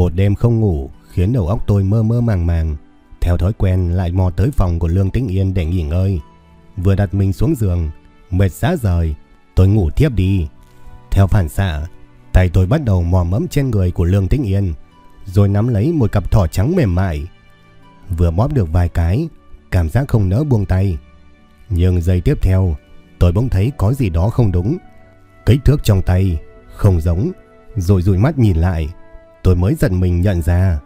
Một đêm không ngủ khiến đầu óc tôi mơ mơ màng màng. Theo thói quen lại mò tới phòng của Lương Tĩnh Yên để nghỉ ngơi. Vừa đặt mình xuống giường, mệt rã rời, tôi ngủ tiếp đi. Theo phản xạ, tay tôi bắt đầu mò mẫm trên người của Lương Tĩnh Yên, rồi nắm lấy một cặp thỏ trắng mềm mại. Vừa bóp được vài cái, cảm giác không nỡ buông tay. Nhưng giây tiếp theo, tôi bỗng thấy có gì đó không đúng. Kích thước trong tay không giống, rồi dụi mắt nhìn lại, tôi mới giật mình nhận ra.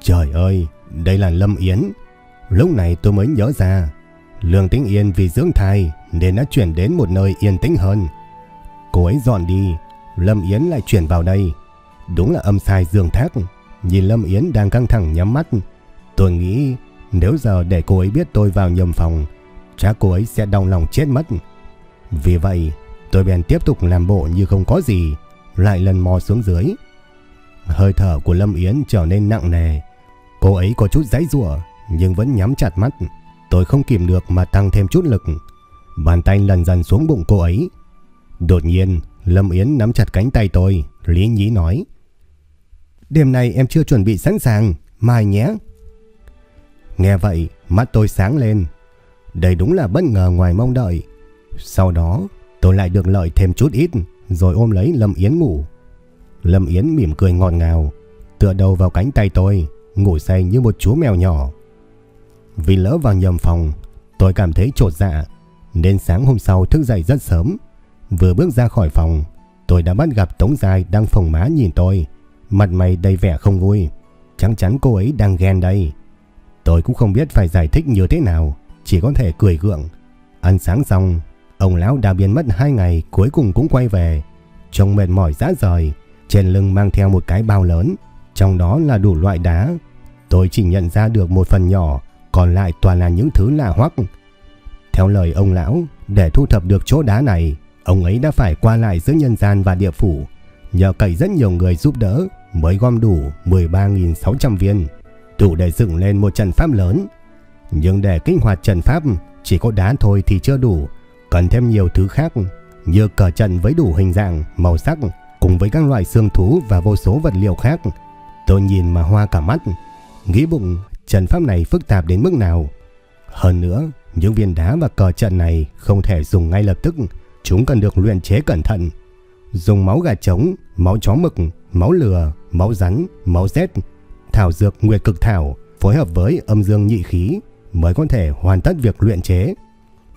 Trời ơi, đây là Lâm Yến. Lúc này tôi mới nhớ ra, Lương Tĩnh Yên vì dưỡng thai nên đã chuyển đến một nơi yên tĩnh hơn. Cô ấy dọn đi, Lâm Yến lại chuyển vào đây. Đúng là âm sai dương thác. Nhìn Lâm Yến đang căng thẳng nhắm mắt, tôi nghĩ nếu giờ để cô ấy biết tôi vào nhầm phòng, chắc cô ấy sẽ đau lòng chết mất. Vì vậy, tôi bèn tiếp tục làm bộ như không có gì, lại lần mò xuống dưới. Hơi thở của Lâm Yến trở nên nặng nề. Cô ấy có chút giãy giụa nhưng vẫn nhắm chặt mắt. Tôi không kìm được mà tăng thêm chút lực. Bàn tay lần dần xuống bụng cô ấy. Đột nhiên, Lâm Yến nắm chặt cánh tay tôi, lý nhí nói. Đêm nay em chưa chuẩn bị sẵn sàng, mai nhé. Nghe vậy, mắt tôi sáng lên. Đây đúng là bất ngờ ngoài mong đợi. Sau đó, tôi lại được lợi thêm chút ít, rồi ôm lấy Lâm Yến ngủ. Lâm Yến mỉm cười ngọt ngào, tựa đầu vào cánh tay tôi, ngủ say như một chú mèo nhỏ. Vì lỡ vào nhầm phòng, tôi cảm thấy trột dạ, nên sáng hôm sau thức dậy rất sớm. Vừa bước ra khỏi phòng, tôi đã bắt gặp Tống Giai đang phồng má nhìn tôi, mặt mày đầy vẻ không vui. Chắc chắn cô ấy đang ghen đây. Tôi cũng không biết phải giải thích như thế nào, chỉ có thể cười gượng. Ăn sáng xong, ông lão đã biến mất hai ngày cuối cùng cũng quay về. Trông mệt mỏi rã rời, trên lưng mang theo một cái bao lớn, trong đó là đủ loại đá. Tôi chỉ nhận ra được một phần nhỏ, còn lại toàn là những thứ lạ hoắc. Theo lời ông lão, để thu thập được chỗ đá này, ông ấy đã phải qua lại giữa nhân gian và địa phủ, nhờ cậy rất nhiều người giúp đỡ mới gom đủ 13.600 viên, đủ để dựng lên một trận pháp lớn. Nhưng để kích hoạt trận pháp, chỉ có đá thôi thì chưa đủ, cần thêm nhiều thứ khác, như cờ trận với đủ hình dạng, màu sắc, cùng với các loài xương thú và vô số vật liệu khác. Tôi nhìn mà hoa cả mắt, nghĩ bụng trận pháp này phức tạp đến mức nào. Hơn nữa, những viên đá và cờ trận này không thể dùng ngay lập tức, chúng cần được luyện chế cẩn thận. Dùng máu gà trống, máu chó mực, máu lừa, máu rắn, máu rết, thảo dược nguyệt cực thảo phối hợp với âm dương nhị khí mới có thể hoàn tất việc luyện chế.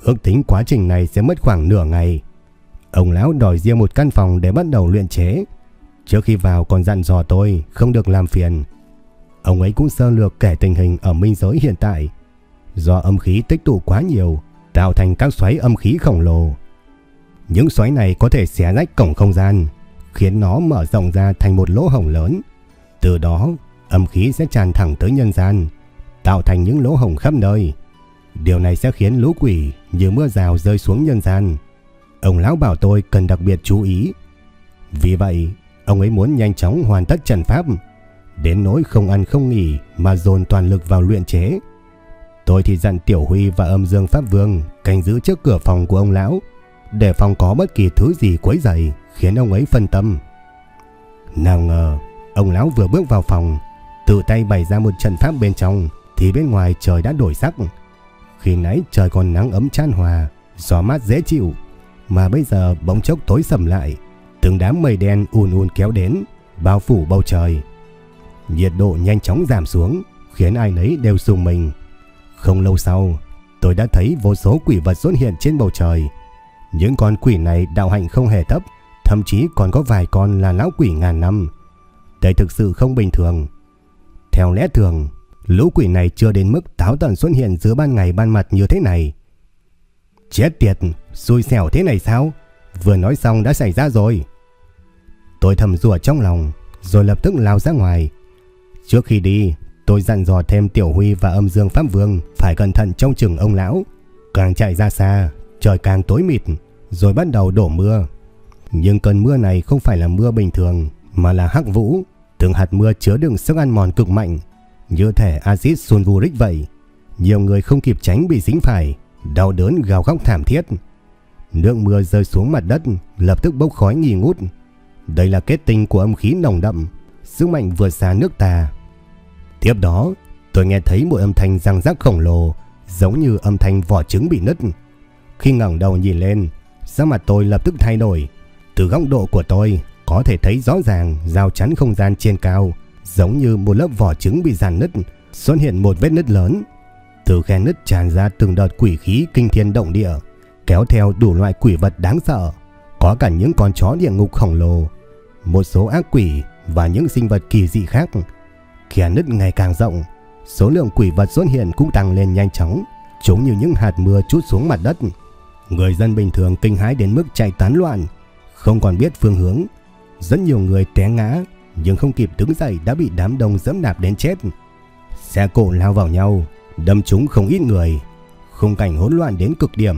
Ước tính quá trình này sẽ mất khoảng nửa ngày. Ông lão đòi riêng một căn phòng để bắt đầu luyện chế. Trước khi vào còn dặn dò tôi không được làm phiền. Ông ấy cũng sơ lược kể tình hình ở minh giới hiện tại. Do âm khí tích tụ quá nhiều, tạo thành các xoáy âm khí khổng lồ. Những xoáy này có thể xé rách cổng không gian, khiến nó mở rộng ra thành một lỗ hổng lớn. Từ đó, âm khí sẽ tràn thẳng tới nhân gian, tạo thành những lỗ hổng khắp nơi. Điều này sẽ khiến lũ quỷ như mưa rào rơi xuống nhân gian. Ông lão bảo tôi cần đặc biệt chú ý. Vì vậy, ông ấy muốn nhanh chóng hoàn tất trận pháp, đến nỗi không ăn không nghỉ mà dồn toàn lực vào luyện chế. Tôi thì dặn Tiểu Huy và Âm Dương Pháp Vương canh giữ trước cửa phòng của ông lão, để phòng có bất kỳ thứ gì quấy dày khiến ông ấy phân tâm. Nào ngờ, ông lão vừa bước vào phòng, tự tay bày ra một trận pháp bên trong, thì bên ngoài trời đã đổi sắc. Khi nãy trời còn nắng ấm chan hòa, gió mát dễ chịu, mà bây giờ bỗng chốc tối sầm lại, từng đám mây đen ùn ùn kéo đến, bao phủ bầu trời. Nhiệt độ nhanh chóng giảm xuống, khiến ai nấy đều sùng mình. Không lâu sau, tôi đã thấy vô số quỷ vật xuất hiện trên bầu trời. Những con quỷ này đạo hạnh không hề thấp, thậm chí còn có vài con là lão quỷ ngàn năm. đây thực sự không bình thường. Theo lẽ thường, lũ quỷ này chưa đến mức táo tận xuất hiện giữa ban ngày ban mặt như thế này. Chết tiệt, xui xẻo thế này sao? Vừa nói xong đã xảy ra rồi. Tôi thầm rủa trong lòng, rồi lập tức lao ra ngoài. Trước khi đi, tôi dặn dò thêm Tiểu Huy và âm dương Pháp Vương phải cẩn thận trong chừng ông lão. Càng chạy ra xa, trời càng tối mịt, rồi bắt đầu đổ mưa. Nhưng cơn mưa này không phải là mưa bình thường, mà là hắc vũ. Từng hạt mưa chứa đựng sức ăn mòn cực mạnh, như thể axit sunvuric vậy. Nhiều người không kịp tránh bị dính phải, đau đớn gào khóc thảm thiết. Nước mưa rơi xuống mặt đất, lập tức bốc khói nghi ngút. Đây là kết tinh của âm khí nồng đậm, sức mạnh vượt xa nước ta. Tiếp đó, tôi nghe thấy một âm thanh răng rắc khổng lồ, giống như âm thanh vỏ trứng bị nứt. Khi ngẩng đầu nhìn lên, sắc mặt tôi lập tức thay đổi. Từ góc độ của tôi, có thể thấy rõ ràng rào chắn không gian trên cao, giống như một lớp vỏ trứng bị giàn nứt, xuất hiện một vết nứt lớn. Từ khe nứt tràn ra từng đợt quỷ khí kinh thiên động địa, kéo theo đủ loại quỷ vật đáng sợ, có cả những con chó địa ngục khổng lồ, một số ác quỷ và những sinh vật kỳ dị khác. Khe nứt ngày càng rộng, số lượng quỷ vật xuất hiện cũng tăng lên nhanh chóng, chúng như những hạt mưa trút xuống mặt đất. Người dân bình thường kinh hãi đến mức chạy tán loạn, không còn biết phương hướng. Rất nhiều người té ngã, nhưng không kịp đứng dậy đã bị đám đông dẫm đạp đến chết. Xe cộ lao vào nhau, đâm trúng không ít người, khung cảnh hỗn loạn đến cực điểm.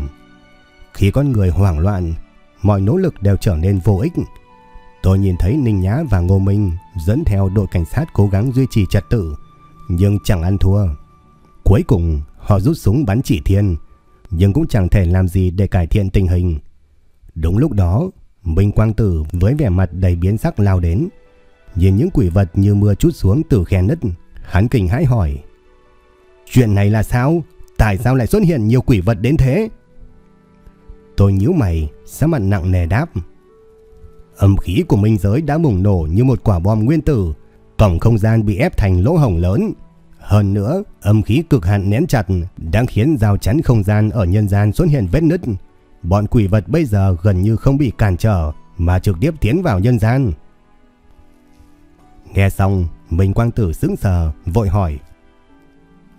Khi con người hoảng loạn, mọi nỗ lực đều trở nên vô ích. Tôi nhìn thấy Ninh Nhã và Ngô Minh dẫn theo đội cảnh sát cố gắng duy trì trật tự, nhưng chẳng ăn thua. Cuối cùng, họ rút súng bắn chỉ thiên, nhưng cũng chẳng thể làm gì để cải thiện tình hình. Đúng lúc đó, Minh Quang Tử với vẻ mặt đầy biến sắc lao đến, nhìn những quỷ vật như mưa chút xuống từ khe nứt, hắn kinh hãi hỏi: "Chuyện này là sao? Tại sao lại xuất hiện nhiều quỷ vật đến thế?" Tôi nhíu mày, sắc mặt nặng nề đáp: Âm khí của minh giới đã bùng nổ như một quả bom nguyên tử, cổng không gian bị ép thành lỗ hổng lớn. Hơn nữa, âm khí cực hạn nén chặt đang khiến rào chắn không gian ở nhân gian xuất hiện vết nứt. Bọn quỷ vật bây giờ gần như không bị cản trở mà trực tiếp tiến vào nhân gian. Nghe xong, Minh Quang Tử sững sờ, vội hỏi.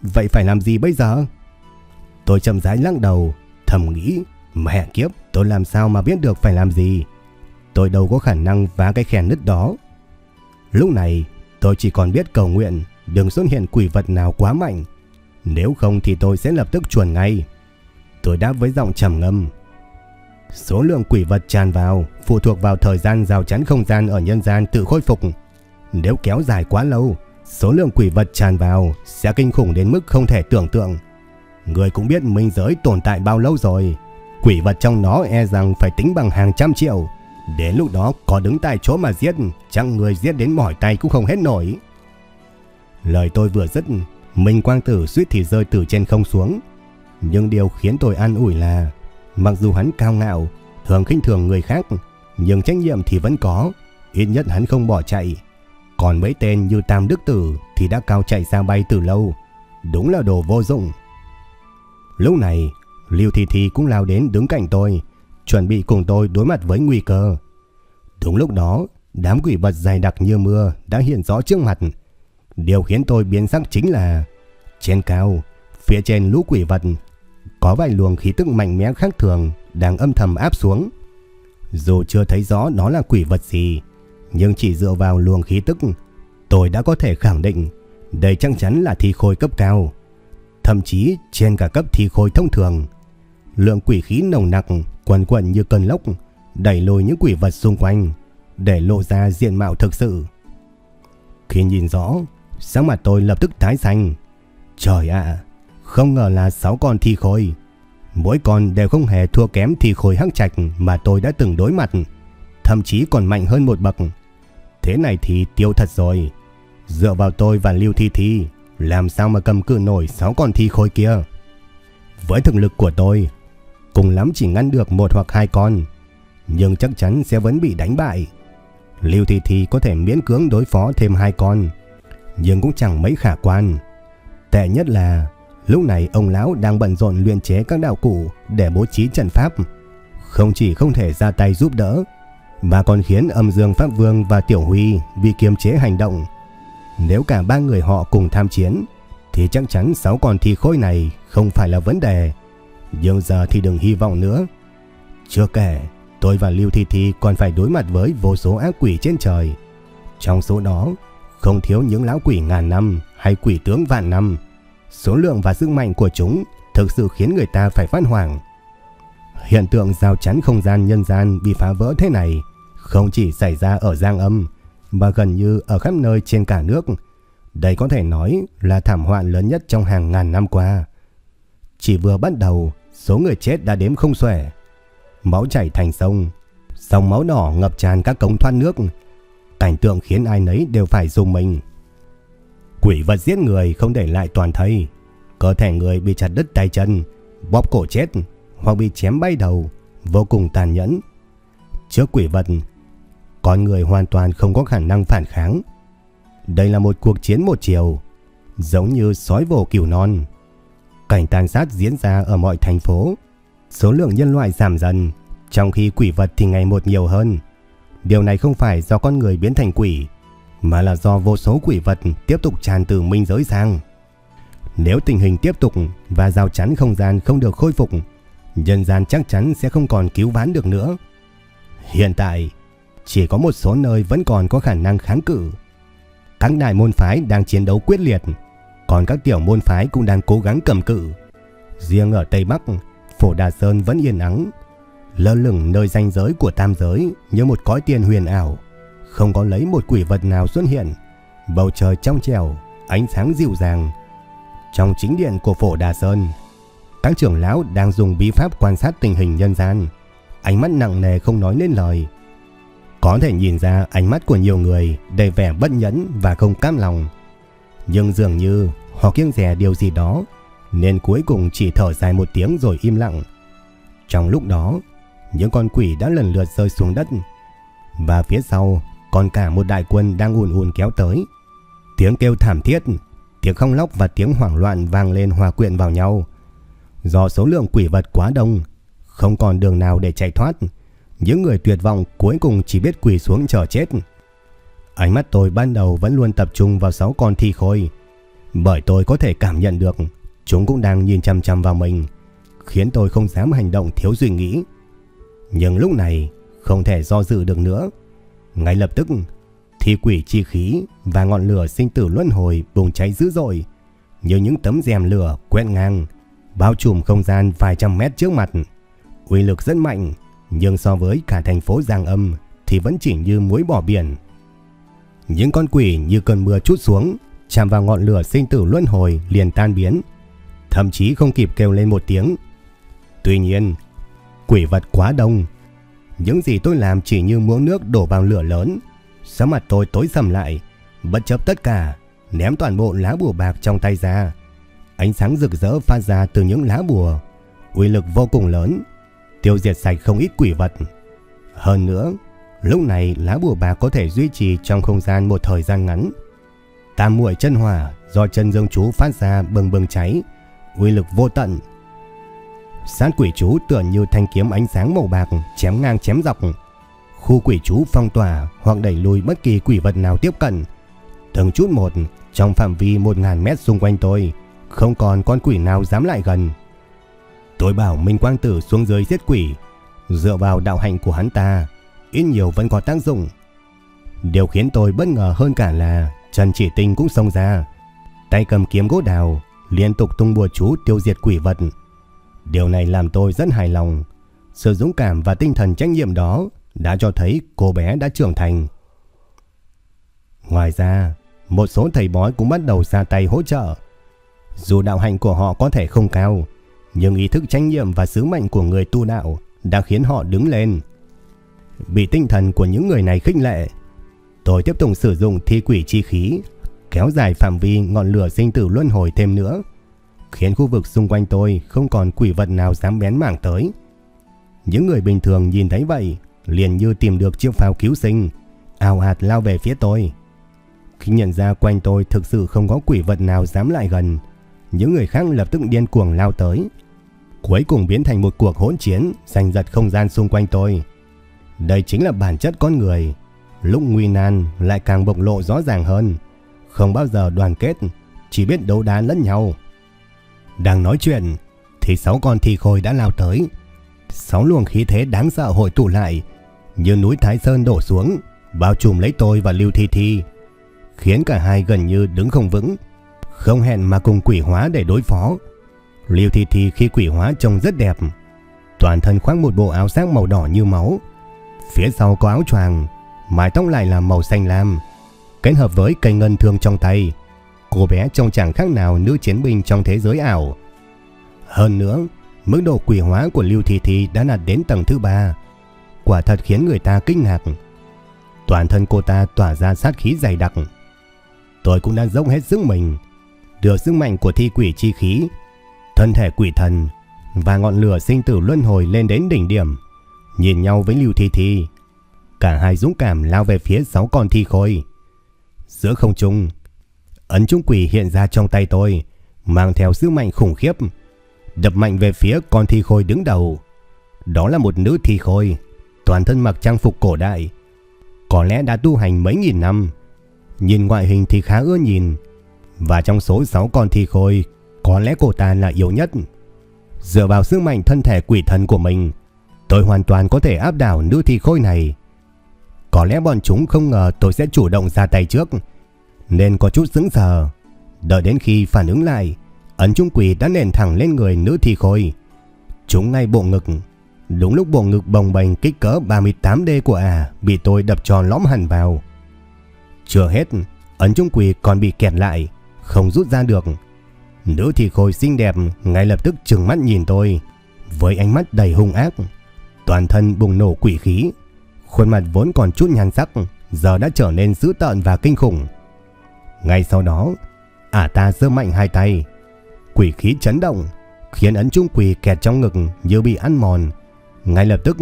Vậy phải làm gì bây giờ? Tôi chậm rãi lắc đầu, thầm nghĩ, mẹ kiếp, tôi làm sao mà biết được phải làm gì? Tôi đâu có khả năng phá cái khe nứt đó. Lúc này, tôi chỉ còn biết cầu nguyện đừng xuất hiện quỷ vật nào quá mạnh. Nếu không thì tôi sẽ lập tức chuẩn ngay. Tôi đáp với giọng trầm ngâm. Số lượng quỷ vật tràn vào phụ thuộc vào thời gian rào chắn không gian ở nhân gian tự khôi phục. Nếu kéo dài quá lâu, số lượng quỷ vật tràn vào sẽ kinh khủng đến mức không thể tưởng tượng. Người cũng biết minh giới tồn tại bao lâu rồi. Quỷ vật trong nó e rằng phải tính bằng hàng trăm triệu. Đến lúc đó có đứng tại chỗ mà giết, chẳng người giết đến mỏi tay cũng không hết nổi. Lời tôi vừa dứt, Minh Quang Tử suýt thì rơi từ trên không xuống. Nhưng điều khiến tôi an ủi là, mặc dù hắn cao ngạo, thường khinh thường người khác, nhưng trách nhiệm thì vẫn có, ít nhất hắn không bỏ chạy. Còn mấy tên như Tam Đức Tử thì đã cao chạy xa bay từ lâu, đúng là đồ vô dụng. Lúc này, Lưu Thi Thi cũng lao đến đứng cạnh tôi, chuẩn bị cùng tôi đối mặt với nguy cơ. Đúng lúc đó, đám quỷ vật dày đặc như mưa đã hiện rõ trước mặt. Điều khiến tôi biến sắc chính là trên cao, phía trên lũ quỷ vật có vài luồng khí tức mạnh mẽ khác thường đang âm thầm áp xuống. Dù chưa thấy rõ nó là quỷ vật gì, nhưng chỉ dựa vào luồng khí tức, tôi đã có thể khẳng định đây chắc chắn là thi khôi cấp cao, thậm chí trên cả cấp thi khôi thông thường. Lượng quỷ khí nồng nặc quần quần như cơn lốc, đẩy lùi những quỷ vật xung quanh, để lộ ra diện mạo thực sự. Khi nhìn rõ, sáng mặt tôi lập tức tái xanh. Trời ạ, không ngờ là 6 con thi khôi. Mỗi con đều không hề thua kém thi khôi hắc trạch mà tôi đã từng đối mặt, thậm chí còn mạnh hơn một bậc. Thế này thì tiêu thật rồi. Dựa vào tôi và Lưu Thi Thi, làm sao mà cầm cự nổi 6 con thi khôi kia. Với thực lực của tôi, cùng lắm chỉ ngăn được một hoặc hai con, nhưng chắc chắn sẽ vẫn bị đánh bại. Lưu Thị Thị có thể miễn cưỡng đối phó thêm hai con, nhưng cũng chẳng mấy khả quan. Tệ nhất là lúc này ông lão đang bận rộn luyện chế các đạo cụ để bố trí trận pháp, không chỉ không thể ra tay giúp đỡ, mà còn khiến âm dương Pháp Vương và Tiểu Huy bị kiềm chế hành động. Nếu cả ba người họ cùng tham chiến, thì chắc chắn sáu con thi khôi này không phải là vấn đề. Nhưng giờ thì đừng hy vọng nữa. Chưa kể, tôi và Lưu Thi Thi còn phải đối mặt với vô số ác quỷ trên trời. Trong số đó, không thiếu những lão quỷ ngàn năm hay quỷ tướng vạn năm. Số lượng và sức mạnh của chúng thực sự khiến người ta phải phát hoảng. Hiện tượng rào chắn không gian nhân gian bị phá vỡ thế này không chỉ xảy ra ở Giang Âm mà gần như ở khắp nơi trên cả nước. Đây có thể nói là thảm họa lớn nhất trong hàng ngàn năm qua. Chỉ vừa bắt đầu, số người chết đã đếm không xuể. Máu chảy thành sông, dòng máu đỏ ngập tràn các cống thoát nước. Cảnh tượng khiến ai nấy đều phải dùng mình. Quỷ vật giết người không để lại toàn thây. Cơ thể người bị chặt đứt tay chân, bóp cổ chết hoặc bị chém bay đầu, vô cùng tàn nhẫn. Trước quỷ vật, con người hoàn toàn không có khả năng phản kháng. Đây là một cuộc chiến một chiều, giống như sói vồ cừu non. Cảnh tàn sát diễn ra ở mọi thành phố. Số lượng nhân loại giảm dần, trong khi quỷ vật thì ngày một nhiều hơn. Điều này không phải do con người biến thành quỷ, mà là do vô số quỷ vật tiếp tục tràn từ minh giới sang. Nếu tình hình tiếp tục và rào chắn không gian không được khôi phục, nhân gian chắc chắn sẽ không còn cứu vãn được nữa. Hiện tại, chỉ có một số nơi vẫn còn có khả năng kháng cự. Các đại môn phái đang chiến đấu quyết liệt, còn các tiểu môn phái cũng đang cố gắng cầm cự. Riêng ở Tây Bắc, Phổ Đà Sơn vẫn yên ắng, lơ lửng nơi ranh giới của tam giới như một cõi tiền huyền ảo, không có lấy một quỷ vật nào xuất hiện. Bầu trời trong trẻo, ánh sáng dịu dàng. Trong chính điện của Phổ Đà Sơn, các trưởng lão đang dùng bí pháp quan sát tình hình nhân gian, ánh mắt nặng nề không nói nên lời. Có thể nhìn ra ánh mắt của nhiều người đầy vẻ bất nhẫn và không cam lòng. Nhưng dường như họ kiêng dè điều gì đó, nên cuối cùng chỉ thở dài một tiếng rồi im lặng. Trong lúc đó, những con quỷ đã lần lượt rơi xuống đất. Và phía sau còn cả một đại quân đang ùn ùn kéo tới. Tiếng kêu thảm thiết, tiếng không lóc và tiếng hoảng loạn vang lên hòa quyện vào nhau. Do số lượng quỷ vật quá đông, không còn đường nào để chạy thoát. Những người tuyệt vọng cuối cùng chỉ biết quỳ xuống chờ chết. Ánh mắt tôi ban đầu vẫn luôn tập trung vào sáu con thi khôi. Bởi tôi có thể cảm nhận được chúng cũng đang nhìn chăm chăm vào mình, khiến tôi không dám hành động thiếu suy nghĩ. Nhưng lúc này không thể do dự được nữa. Ngay lập tức, thi quỷ chi khí và ngọn lửa sinh tử luân hồi bùng cháy dữ dội, như những tấm rèm lửa quét ngang, bao trùm không gian vài trăm mét trước mặt. Uy lực rất mạnh, nhưng so với cả thành phố Giang Âm thì vẫn chỉ như muối bỏ biển. Những con quỷ như cơn mưa chút xuống, chạm vào ngọn lửa sinh tử luân hồi liền tan biến, thậm chí không kịp kêu lên một tiếng. Tuy nhiên, quỷ vật quá đông, những gì tôi làm chỉ như muỗng nước đổ vào lửa lớn. Sắc mặt tôi tối sầm lại, bất chấp tất cả, ném toàn bộ lá bùa bạc trong tay ra. Ánh sáng rực rỡ phát ra từ những lá bùa, uy lực vô cùng lớn, tiêu diệt sạch không ít quỷ vật. Hơn nữa, lúc này lá bùa bạc có thể duy trì trong không gian một thời gian ngắn. Tam muội chân hỏa do chân dương chú phát ra bừng bừng cháy, uy lực vô tận. Sát quỷ chú tựa như thanh kiếm ánh sáng màu bạc chém ngang chém dọc. Khu quỷ chú phong tỏa hoặc đẩy lùi bất kỳ quỷ vật nào tiếp cận. Từng chút một, trong phạm vi 1.000 mét xung quanh tôi, không còn con quỷ nào dám lại gần. Tôi bảo Minh Quang Tử xuống dưới giết quỷ, dựa vào đạo hạnh của hắn ta, ít nhiều vẫn có tác dụng. Điều khiến tôi bất ngờ hơn cả là Trần Chỉ Tinh cũng xông ra, tay cầm kiếm gỗ đào, liên tục tung bùa chú tiêu diệt quỷ vật. Điều này làm tôi rất hài lòng. Sự dũng cảm và tinh thần trách nhiệm đó đã cho thấy cô bé đã trưởng thành. Ngoài ra, một số thầy bói cũng bắt đầu ra tay hỗ trợ. Dù đạo hạnh của họ có thể không cao, nhưng ý thức trách nhiệm và sứ mệnh của người tu đạo đã khiến họ đứng lên. Bị tinh thần của những người này khích lệ, tôi tiếp tục sử dụng thi quỷ chi khí, kéo dài phạm vi ngọn lửa sinh tử luân hồi thêm nữa, khiến khu vực xung quanh tôi không còn quỷ vật nào dám bén mảng tới. Những người bình thường nhìn thấy vậy, liền như tìm được chiếc phao cứu sinh, ào ạt lao về phía tôi. Khi nhận ra quanh tôi thực sự không có quỷ vật nào dám lại gần, những người khác lập tức điên cuồng lao tới, cuối cùng biến thành một cuộc hỗn chiến giành giật không gian xung quanh tôi. Đây chính là bản chất con người. Lúc nguy nan lại càng bộc lộ rõ ràng hơn. Không bao giờ đoàn kết, chỉ biết đấu đá lẫn nhau. Đang nói chuyện, thì sáu con thi khôi đã lao tới. Sáu luồng khí thế đáng sợ hội tụ lại, như núi Thái Sơn đổ xuống, bao trùm lấy tôi và Lưu Thi Thi, khiến cả hai gần như đứng không vững, không hẹn mà cùng quỷ hóa để đối phó. Liêu Thi Thi khi quỷ hóa trông rất đẹp, toàn thân khoác một bộ áo sáng màu đỏ như máu, phía sau có áo choàng, mái tóc lại là màu xanh lam, kết hợp với cây ngân thương trong tay. Cô bé trông chẳng khác nào nữ chiến binh trong thế giới ảo. Hơn nữa, mức độ quỷ hóa của Lưu Thi Thi đã đạt đến tầng thứ ba, quả thật khiến người ta kinh ngạc. Toàn thân cô ta tỏa ra sát khí dày đặc. Tôi cũng đã dốc hết sức mình, đưa sức mạnh của thi quỷ chi khí, thân thể quỷ thần và ngọn lửa sinh tử luân hồi lên đến đỉnh điểm. Nhìn nhau với Lưu Thi Thi, cả hai dũng cảm lao về phía sáu con thi khôi. Giữa không trung, ấn trung quỷ hiện ra trong tay tôi, mang theo sức mạnh khủng khiếp, đập mạnh về phía con thi khôi đứng đầu. Đó là một nữ thi khôi, toàn thân mặc trang phục cổ đại, có lẽ đã tu hành mấy nghìn năm. Nhìn ngoại hình thì khá ưa nhìn, và trong số 6 con thi khôi, có lẽ cô ta là yếu nhất. Dựa vào sức mạnh thân thể quỷ thần của mình, tôi hoàn toàn có thể áp đảo nữ thi khôi này. Có lẽ bọn chúng không ngờ tôi sẽ chủ động ra tay trước, nên có chút sững sờ. Đợi đến khi phản ứng lại, ấn trung quỷ đã nền thẳng lên người nữ thi khôi. Chúng ngay bộ ngực, Đúng lúc bộ ngực bồng bềnh kích cỡ 38D của à bị tôi đập tròn lõm hẳn vào. Chưa hết, ấn trung quỷ còn bị kẹt lại, không rút ra được. Nữ thì khôi xinh đẹp ngay lập tức trừng mắt nhìn tôi, với ánh mắt đầy hung ác. Toàn thân bùng nổ quỷ khí, khuôn mặt vốn còn chút nhăn sắc, giờ đã trở nên dữ tợn và kinh khủng. Ngay sau đó, ả ta giơ mạnh hai tay, quỷ khí chấn động, khiến ấn trung quỷ kẹt trong ngực như bị ăn mòn, ngay lập tức,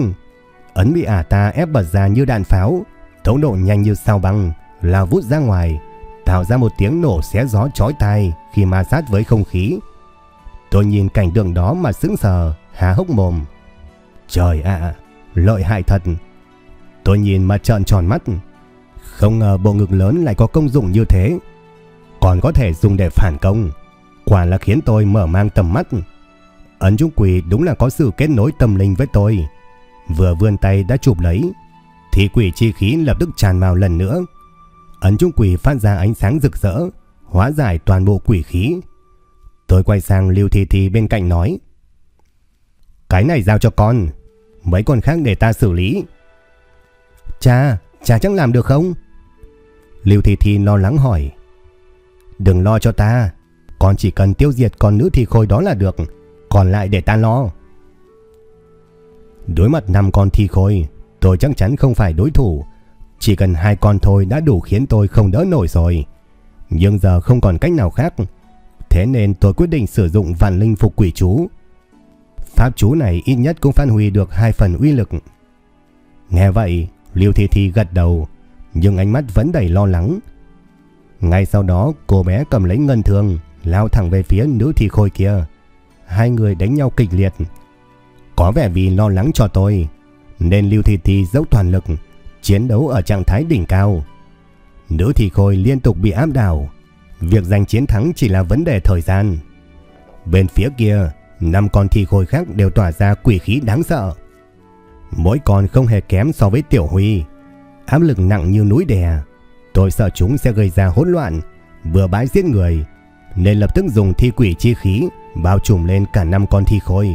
ấn bị ả ta ép bật ra như đạn pháo, tốc độ nhanh như sao băng, lao vút ra ngoài, tạo ra một tiếng nổ xé gió chói tai khi ma sát với không khí. Tôi nhìn cảnh tượng đó mà sững sờ, há hốc mồm. Trời ạ, lợi hại thật. Tôi nhìn mà trợn tròn mắt. Không ngờ bộ ngực lớn lại có công dụng như thế. Còn có thể dùng để phản công. Quả là khiến tôi mở mang tầm mắt. Ấn Trung Quỷ đúng là có sự kết nối tâm linh với tôi. Vừa vươn tay đã chụp lấy, thì quỷ chi khí lập tức tràn vào lần nữa. Ấn Trung Quỷ phát ra ánh sáng rực rỡ, hóa giải toàn bộ quỷ khí. Tôi quay sang Lưu Thi Thi bên cạnh nói. Cái này giao cho con, mấy con khác để ta xử lý. Cha, cha chắc làm được không? Lưu Thi Thi lo lắng hỏi. Đừng lo cho ta, con chỉ cần tiêu diệt con nữ thi khôi đó là được còn lại để ta lo. Đối mặt năm con thi khôi, tôi chắc chắn không phải đối thủ. Chỉ cần hai con thôi đã đủ khiến tôi không đỡ nổi rồi. Nhưng giờ không còn cách nào khác. Thế nên tôi quyết định sử dụng vạn linh phục quỷ chú. Pháp chú này ít nhất cũng phát huy được hai phần uy lực. Nghe vậy, Liêu Thi Thi gật đầu, nhưng ánh mắt vẫn đầy lo lắng. Ngay sau đó, cô bé cầm lấy ngân thương, lao thẳng về phía nữ thi khôi kia hai người đánh nhau kịch liệt. Có vẻ vì lo lắng cho tôi, nên Liêu Thị Thi dốc toàn lực, chiến đấu ở trạng thái đỉnh cao. Nữ Thị Khôi liên tục bị áp đảo, việc giành chiến thắng chỉ là vấn đề thời gian. Bên phía kia, năm con thi khôi khác đều tỏa ra quỷ khí đáng sợ. Mỗi con không hề kém so với Tiểu Huy, áp lực nặng như núi đè. Tôi sợ chúng sẽ gây ra hỗn loạn, vừa bãi giết người, nên lập tức dùng thi quỷ chi khí bao trùm lên cả năm con thi khôi,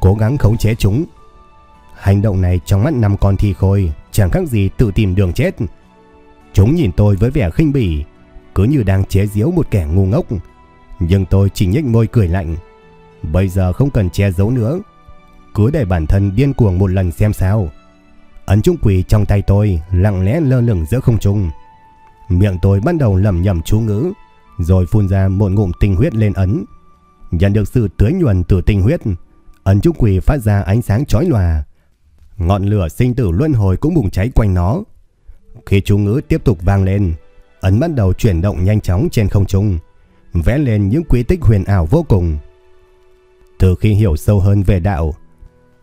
cố gắng khống chế chúng. Hành động này trong mắt năm con thi khôi chẳng khác gì tự tìm đường chết. Chúng nhìn tôi với vẻ khinh bỉ, cứ như đang chế giễu một kẻ ngu ngốc. Nhưng tôi chỉ nhếch môi cười lạnh. Bây giờ không cần che giấu nữa, cứ để bản thân điên cuồng một lần xem sao. Ấn trung quỷ trong tay tôi lặng lẽ lơ lửng giữa không trung. Miệng tôi bắt đầu lẩm nhẩm chú ngữ, rồi phun ra một ngụm tinh huyết lên ấn. Nhận được sự tưới nhuần từ tinh huyết, ấn chúng quỷ phát ra ánh sáng chói lòa. Ngọn lửa sinh tử luân hồi cũng bùng cháy quanh nó. Khi chú ngữ tiếp tục vang lên, ấn bắt đầu chuyển động nhanh chóng trên không trung, vẽ lên những quy tích huyền ảo vô cùng. Từ khi hiểu sâu hơn về đạo,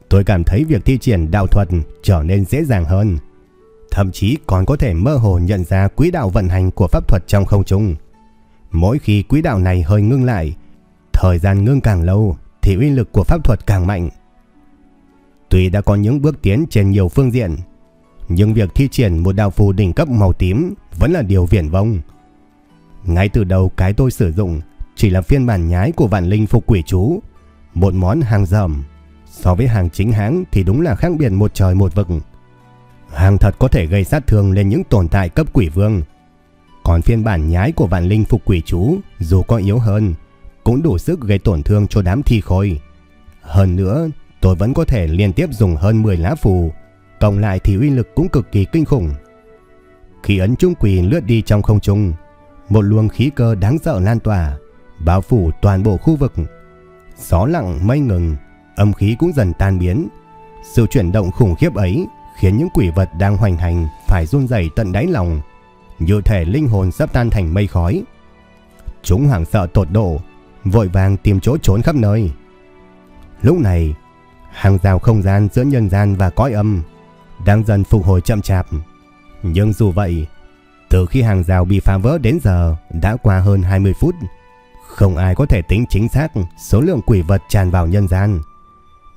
tôi cảm thấy việc thi triển đạo thuật trở nên dễ dàng hơn. Thậm chí còn có thể mơ hồ nhận ra quỹ đạo vận hành của pháp thuật trong không trung. Mỗi khi quỹ đạo này hơi ngưng lại, thời gian ngưng càng lâu thì uy lực của pháp thuật càng mạnh. Tuy đã có những bước tiến trên nhiều phương diện, nhưng việc thi triển một đạo phù đỉnh cấp màu tím vẫn là điều viển vông. Ngay từ đầu cái tôi sử dụng chỉ là phiên bản nhái của vạn linh phục quỷ chú, một món hàng dầm. So với hàng chính hãng thì đúng là khác biệt một trời một vực. Hàng thật có thể gây sát thương lên những tồn tại cấp quỷ vương. Còn phiên bản nhái của vạn linh phục quỷ chú dù có yếu hơn, cũng đủ sức gây tổn thương cho đám thi khôi. Hơn nữa, tôi vẫn có thể liên tiếp dùng hơn 10 lá phù, cộng lại thì uy lực cũng cực kỳ kinh khủng. Khi ấn trung quỷ lướt đi trong không trung, một luồng khí cơ đáng sợ lan tỏa, bao phủ toàn bộ khu vực. Gió lặng mây ngừng, âm khí cũng dần tan biến. Sự chuyển động khủng khiếp ấy khiến những quỷ vật đang hoành hành phải run rẩy tận đáy lòng, như thể linh hồn sắp tan thành mây khói. Chúng hoảng sợ tột độ, vội vàng tìm chỗ trốn khắp nơi. Lúc này, hàng rào không gian giữa nhân gian và cõi âm đang dần phục hồi chậm chạp. Nhưng dù vậy, từ khi hàng rào bị phá vỡ đến giờ đã qua hơn 20 phút, không ai có thể tính chính xác số lượng quỷ vật tràn vào nhân gian,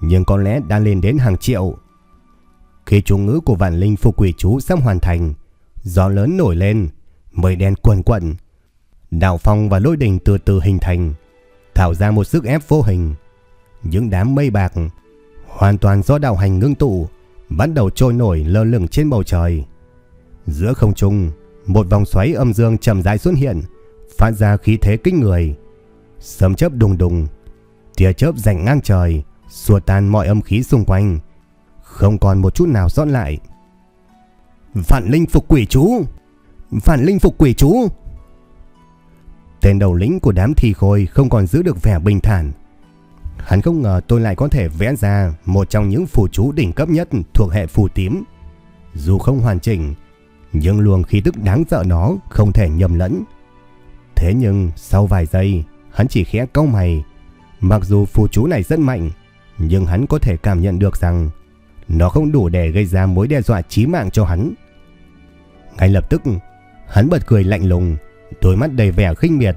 nhưng có lẽ đã lên đến hàng triệu. Khi chú ngữ của vạn linh phục quỷ chú sắp hoàn thành, gió lớn nổi lên, mây đen quần quận, đạo phong và lôi đình từ từ hình thành, tạo ra một sức ép vô hình. Những đám mây bạc hoàn toàn do đạo hành ngưng tụ, bắt đầu trôi nổi lơ lửng trên bầu trời. Giữa không trung, một vòng xoáy âm dương chậm rãi xuất hiện, phát ra khí thế kinh người. Sấm chớp đùng đùng, tia chớp rành ngang trời, xua tan mọi âm khí xung quanh, không còn một chút nào sót lại. Phản linh phục quỷ chú! Phản linh phục quỷ chú! Tên đầu lĩnh của đám thi khôi không còn giữ được vẻ bình thản. Hắn không ngờ tôi lại có thể vẽ ra một trong những phù chú đỉnh cấp nhất thuộc hệ phù tím. Dù không hoàn chỉnh, nhưng luồng khí tức đáng sợ nó không thể nhầm lẫn. Thế nhưng sau vài giây, hắn chỉ khẽ cau mày. Mặc dù phù chú này rất mạnh, nhưng hắn có thể cảm nhận được rằng nó không đủ để gây ra mối đe dọa chí mạng cho hắn. Ngay lập tức, hắn bật cười lạnh lùng, đôi mắt đầy vẻ khinh miệt.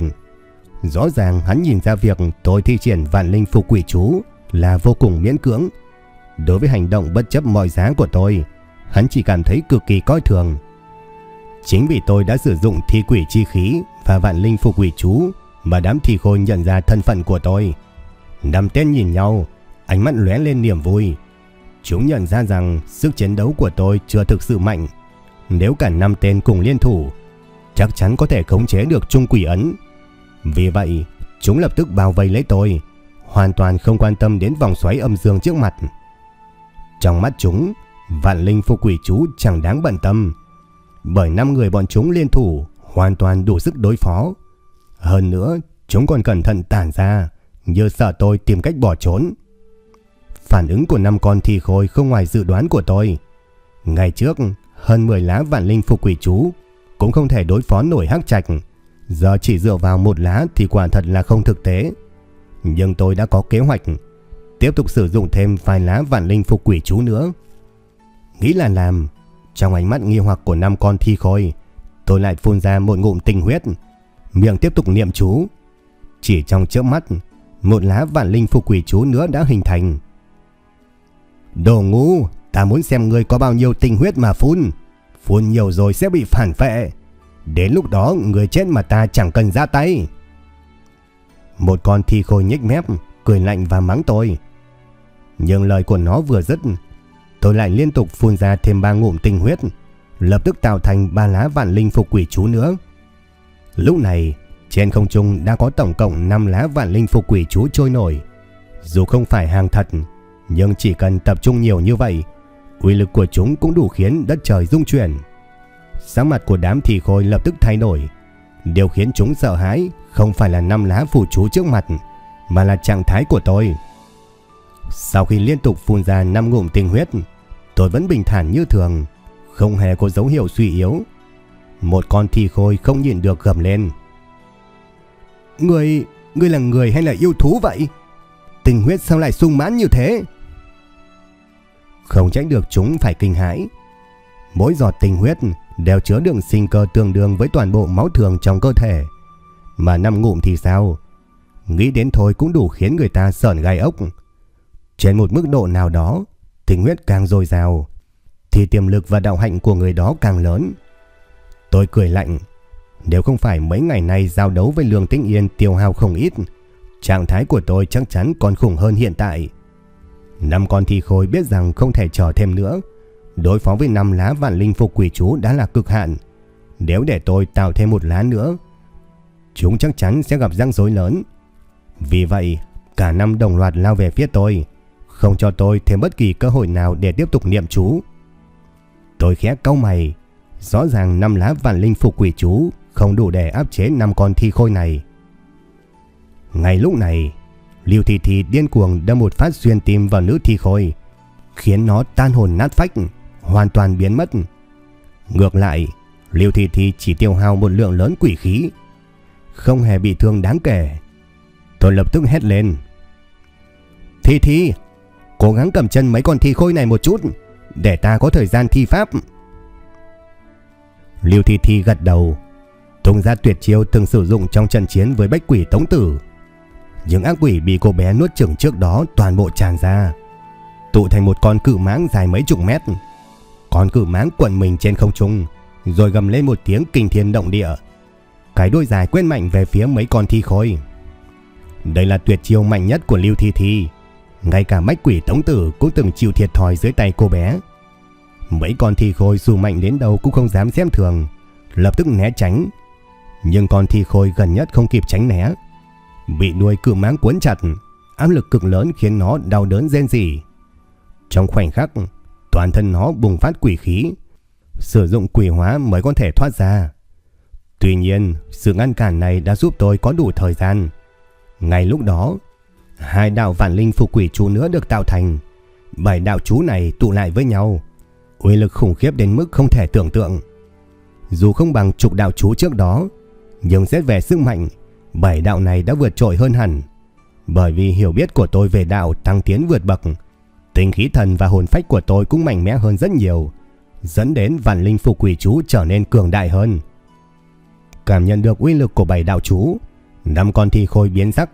Rõ ràng hắn nhìn ra việc tôi thi triển vạn linh phục quỷ chú là vô cùng miễn cưỡng. Đối với hành động bất chấp mọi giá của tôi, hắn chỉ cảm thấy cực kỳ coi thường. Chính vì tôi đã sử dụng thi quỷ chi khí và vạn linh phục quỷ chú mà đám thi khôi nhận ra thân phận của tôi. Năm tên nhìn nhau, ánh mắt lóe lên niềm vui. Chúng nhận ra rằng sức chiến đấu của tôi chưa thực sự mạnh. Nếu cả năm tên cùng liên thủ, chắc chắn có thể khống chế được trung quỷ ấn. Vì vậy, chúng lập tức bao vây lấy tôi, hoàn toàn không quan tâm đến vòng xoáy âm dương trước mặt. Trong mắt chúng, vạn linh phục quỷ chú chẳng đáng bận tâm, bởi năm người bọn chúng liên thủ hoàn toàn đủ sức đối phó. Hơn nữa, chúng còn cẩn thận tản ra, như sợ tôi tìm cách bỏ trốn. Phản ứng của năm con thi khôi không ngoài dự đoán của tôi. Ngày trước, hơn 10 lá vạn linh phục quỷ chú cũng không thể đối phó nổi hắc trạch. Giờ chỉ dựa vào một lá thì quả thật là không thực tế. Nhưng tôi đã có kế hoạch tiếp tục sử dụng thêm vài lá vạn linh phục quỷ chú nữa. Nghĩ là làm, trong ánh mắt nghi hoặc của năm con thi khôi, tôi lại phun ra một ngụm tinh huyết, miệng tiếp tục niệm chú. Chỉ trong chớp mắt, một lá vạn linh phục quỷ chú nữa đã hình thành. Đồ ngu, ta muốn xem ngươi có bao nhiêu tinh huyết mà phun. Phun nhiều rồi sẽ bị phản phệ. Đến lúc đó người chết mà ta chẳng cần ra tay. Một con thi khôi nhếch mép, cười lạnh và mắng tôi. Nhưng lời của nó vừa dứt, tôi lại liên tục phun ra thêm ba ngụm tinh huyết, lập tức tạo thành ba lá vạn linh phục quỷ chú nữa. Lúc này, trên không trung đã có tổng cộng 5 lá vạn linh phục quỷ chú trôi nổi. Dù không phải hàng thật, nhưng chỉ cần tập trung nhiều như vậy, uy lực của chúng cũng đủ khiến đất trời rung chuyển. Sắc mặt của đám thì khôi lập tức thay đổi. Điều khiến chúng sợ hãi không phải là năm lá phủ chú trước mặt, mà là trạng thái của tôi. Sau khi liên tục phun ra năm ngụm tinh huyết, tôi vẫn bình thản như thường, không hề có dấu hiệu suy yếu. Một con thi khôi không nhịn được gầm lên. Người, người là người hay là yêu thú vậy? Tình huyết sao lại sung mãn như thế? Không tránh được chúng phải kinh hãi. Mỗi giọt tinh huyết đều chứa đựng sinh cơ tương đương với toàn bộ máu thường trong cơ thể. Mà năm ngụm thì sao? Nghĩ đến thôi cũng đủ khiến người ta sởn gai ốc. Trên một mức độ nào đó, tình huyết càng dồi dào, thì tiềm lực và đạo hạnh của người đó càng lớn. Tôi cười lạnh, nếu không phải mấy ngày nay giao đấu với Lương Tĩnh Yên tiêu hao không ít, trạng thái của tôi chắc chắn còn khủng hơn hiện tại. Năm con thi khôi biết rằng không thể chờ thêm nữa, đối phó với năm lá vạn linh phục quỷ chú đã là cực hạn. Nếu để tôi tạo thêm một lá nữa, chúng chắc chắn sẽ gặp rắc rối lớn. Vì vậy, cả năm đồng loạt lao về phía tôi, không cho tôi thêm bất kỳ cơ hội nào để tiếp tục niệm chú. Tôi khẽ cau mày, rõ ràng năm lá vạn linh phục quỷ chú không đủ để áp chế năm con thi khôi này. Ngay lúc này, Lưu Thị Thị điên cuồng đâm một phát xuyên tim vào nữ thi khôi, khiến nó tan hồn nát phách, hoàn toàn biến mất. Ngược lại, Liêu Thị Thị chỉ tiêu hao một lượng lớn quỷ khí, không hề bị thương đáng kể. Tôi lập tức hét lên. Thị Thị, cố gắng cầm chân mấy con thi khôi này một chút, để ta có thời gian thi pháp. Liêu Thị Thị gật đầu, tung ra tuyệt chiêu từng sử dụng trong trận chiến với bách quỷ tống tử. Những ác quỷ bị cô bé nuốt chửng trước đó toàn bộ tràn ra, tụ thành một con cự mãng dài mấy chục mét. Con cự mãng quẩn mình trên không trung, rồi gầm lên một tiếng kinh thiên động địa. Cái đuôi dài quét mạnh về phía mấy con thi khôi. Đây là tuyệt chiêu mạnh nhất của Lưu Thi Thi. Ngay cả mách quỷ tống tử cũng từng chịu thiệt thòi dưới tay cô bé. Mấy con thi khôi dù mạnh đến đâu cũng không dám xem thường, lập tức né tránh. Nhưng con thi khôi gần nhất không kịp tránh né, bị nuôi cự máng cuốn chặt, áp lực cực lớn khiến nó đau đớn rên rỉ. Trong khoảnh khắc, toàn thân nó bùng phát quỷ khí, sử dụng quỷ hóa mới có thể thoát ra. Tuy nhiên, sự ngăn cản này đã giúp tôi có đủ thời gian. Ngay lúc đó, hai đạo vạn linh phục quỷ chú nữa được tạo thành. Bảy đạo chú này tụ lại với nhau, uy lực khủng khiếp đến mức không thể tưởng tượng. Dù không bằng chục đạo chú trước đó, nhưng xét về sức mạnh, bảy đạo này đã vượt trội hơn hẳn. Bởi vì hiểu biết của tôi về đạo tăng tiến vượt bậc, tinh khí thần và hồn phách của tôi cũng mạnh mẽ hơn rất nhiều, dẫn đến vạn linh phục quỷ chú trở nên cường đại hơn. Cảm nhận được uy lực của bảy đạo chú, năm con thi khôi biến sắc,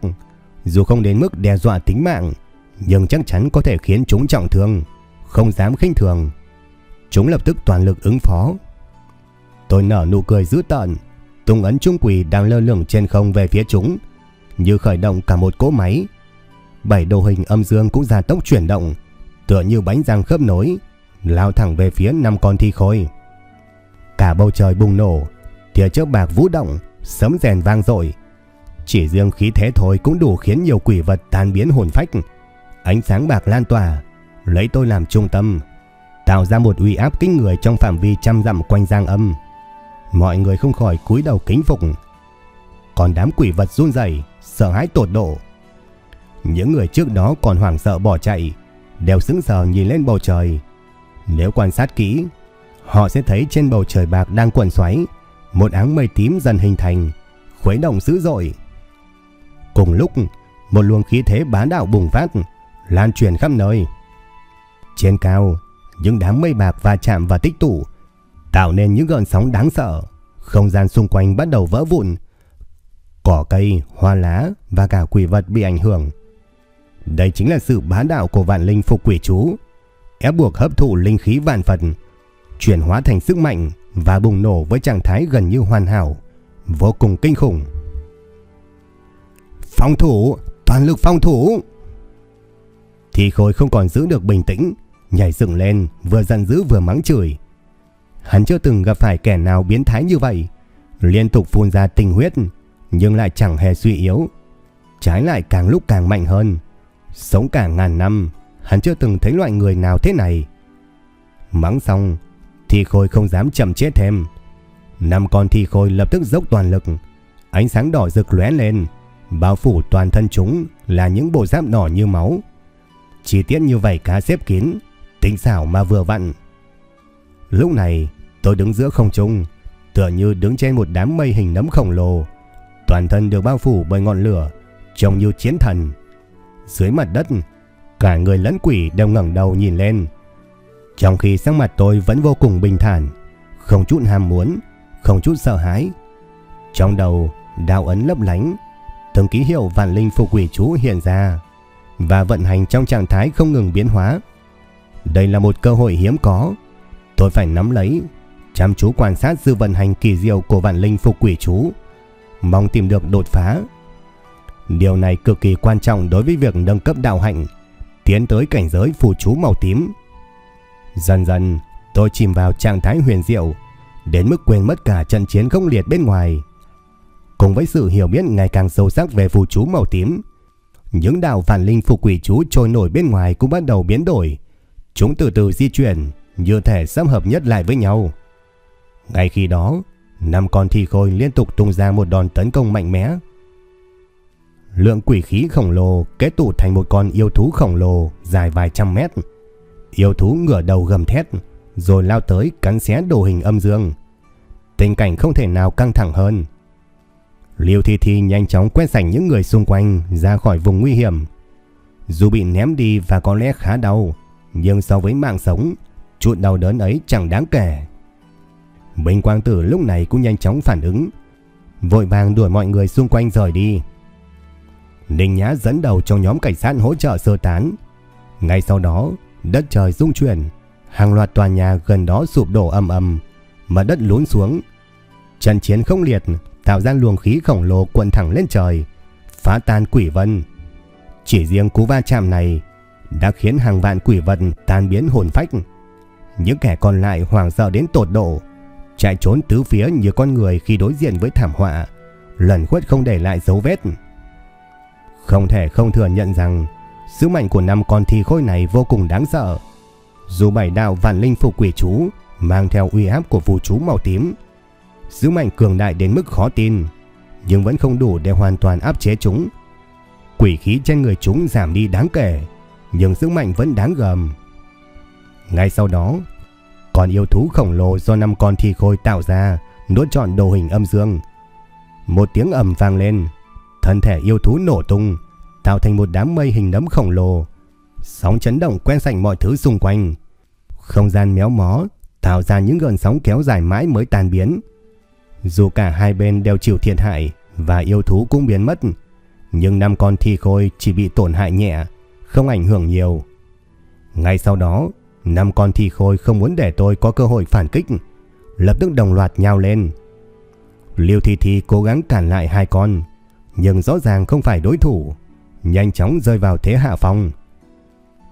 dù không đến mức đe dọa tính mạng, nhưng chắc chắn có thể khiến chúng trọng thương, không dám khinh thường. Chúng lập tức toàn lực ứng phó. Tôi nở nụ cười dữ tợn, tung ấn trung quỷ đang lơ lửng trên không về phía chúng, như khởi động cả một cỗ máy. Bảy đồ hình âm dương cũng ra tốc chuyển động, tựa như bánh răng khớp nối, lao thẳng về phía năm con thi khôi. Cả bầu trời bùng nổ, tia chớp bạc vũ động, sấm rèn vang dội. Chỉ riêng khí thế thôi cũng đủ khiến nhiều quỷ vật tan biến hồn phách. Ánh sáng bạc lan tỏa, lấy tôi làm trung tâm, tạo ra một uy áp kinh người trong phạm vi trăm dặm quanh giang âm. Mọi người không khỏi cúi đầu kính phục. Còn đám quỷ vật run rẩy, sợ hãi tột độ. Những người trước đó còn hoảng sợ bỏ chạy, đều sững sờ nhìn lên bầu trời. Nếu quan sát kỹ, họ sẽ thấy trên bầu trời bạc đang cuộn xoáy, một áng mây tím dần hình thành, khuấy động dữ dội. Cùng lúc, một luồng khí thế bá đạo bùng phát, lan truyền khắp nơi. Trên cao, những đám mây bạc va chạm và tích tụ, tạo nên những gợn sóng đáng sợ. Không gian xung quanh bắt đầu vỡ vụn. Cỏ cây, hoa lá và cả quỷ vật bị ảnh hưởng. Đây chính là sự bá đạo của vạn linh phục quỷ chú, ép buộc hấp thụ linh khí vạn Phật, chuyển hóa thành sức mạnh và bùng nổ với trạng thái gần như hoàn hảo, vô cùng kinh khủng. Phong thủ, toàn lực phong thủ. Thì khôi không còn giữ được bình tĩnh, nhảy dựng lên, vừa giận dữ vừa mắng chửi. Hắn chưa từng gặp phải kẻ nào biến thái như vậy, liên tục phun ra tinh huyết, nhưng lại chẳng hề suy yếu. Trái lại càng lúc càng mạnh hơn. Sống cả ngàn năm, hắn chưa từng thấy loại người nào thế này. Mắng xong, thi khôi không dám chậm chết thêm. Năm con thi khôi lập tức dốc toàn lực, ánh sáng đỏ rực lóe lên, bao phủ toàn thân chúng là những bộ giáp đỏ như máu. Chi tiết như vậy cá xếp kín, tinh xảo mà vừa vặn. Lúc này, tôi đứng giữa không trung, tựa như đứng trên một đám mây hình nấm khổng lồ, toàn thân được bao phủ bởi ngọn lửa, trông như chiến thần. Dưới mặt đất, cả người lẫn quỷ đều ngẩng đầu nhìn lên, Trong khi sắc mặt tôi vẫn vô cùng bình thản, không chút ham muốn, không chút sợ hãi. Trong đầu, đạo ấn lấp lánh, từng ký hiệu vạn linh phục quỷ chú hiện ra và vận hành trong trạng thái không ngừng biến hóa. Đây là một cơ hội hiếm có, tôi phải nắm lấy, chăm chú quan sát sự vận hành kỳ diệu của vạn linh phục quỷ chú, mong tìm được đột phá. Điều này cực kỳ quan trọng đối với việc nâng cấp đạo hạnh, tiến tới cảnh giới phù chú màu tím. Dần dần, tôi chìm vào trạng thái huyền diệu, đến mức quên mất cả trận chiến không liệt bên ngoài. Cùng với sự hiểu biết ngày càng sâu sắc về phù chú màu tím, những đạo vạn linh phù quỷ chú trôi nổi bên ngoài cũng bắt đầu biến đổi. Chúng từ từ di chuyển, như thể sắp hợp nhất lại với nhau. Ngay khi đó, năm con thi khôi liên tục tung ra một đòn tấn công mạnh mẽ. Lượng quỷ khí khổng lồ kết tụ thành một con yêu thú khổng lồ dài vài trăm mét. Yêu thú ngửa đầu gầm thét, rồi lao tới cắn xé đồ hình âm dương. Tình cảnh không thể nào căng thẳng hơn. Liêu Thi Thi nhanh chóng quét sạch những người xung quanh ra khỏi vùng nguy hiểm. Dù bị ném đi và có lẽ khá đau, nhưng so với mạng sống, chút đau đớn ấy chẳng đáng kể. Bình Quang Tử lúc này cũng nhanh chóng phản ứng, vội vàng đuổi mọi người xung quanh rời đi. Ninh Nhã dẫn đầu trong nhóm cảnh sát hỗ trợ sơ tán. Ngay sau đó, đất trời rung chuyển, hàng loạt tòa nhà gần đó sụp đổ âm ầm, mà đất lún xuống. Trận chiến không liệt tạo ra luồng khí khổng lồ cuộn thẳng lên trời, phá tan quỷ vân. Chỉ riêng cú va chạm này đã khiến hàng vạn quỷ vật tan biến hồn phách. Những kẻ còn lại hoảng sợ đến tột độ, chạy trốn tứ phía như con người khi đối diện với thảm họa, lần khuất không để lại dấu vết. Không thể không thừa nhận rằng sức mạnh của năm con thi khôi này vô cùng đáng sợ. Dù bảy đạo vạn linh phục quỷ chú mang theo uy áp của phù chú màu tím, sức mạnh cường đại đến mức khó tin, nhưng vẫn không đủ để hoàn toàn áp chế chúng. Quỷ khí trên người chúng giảm đi đáng kể, nhưng sức mạnh vẫn đáng gờm. Ngay sau đó, con yêu thú khổng lồ do năm con thi khôi tạo ra nuốt trọn đồ hình âm dương. Một tiếng ầm vang lên, thân thể yêu thú nổ tung, tạo thành một đám mây hình nấm khổng lồ. Sóng chấn động quen sạch mọi thứ xung quanh. Không gian méo mó, tạo ra những gợn sóng kéo dài mãi mới tan biến. Dù cả hai bên đều chịu thiệt hại và yêu thú cũng biến mất, nhưng năm con thi khôi chỉ bị tổn hại nhẹ, không ảnh hưởng nhiều. Ngay sau đó, năm con thi khôi không muốn để tôi có cơ hội phản kích, lập tức đồng loạt nhào lên. Liêu Thi Thi cố gắng cản lại hai con, nhưng rõ ràng không phải đối thủ, nhanh chóng rơi vào thế hạ phong.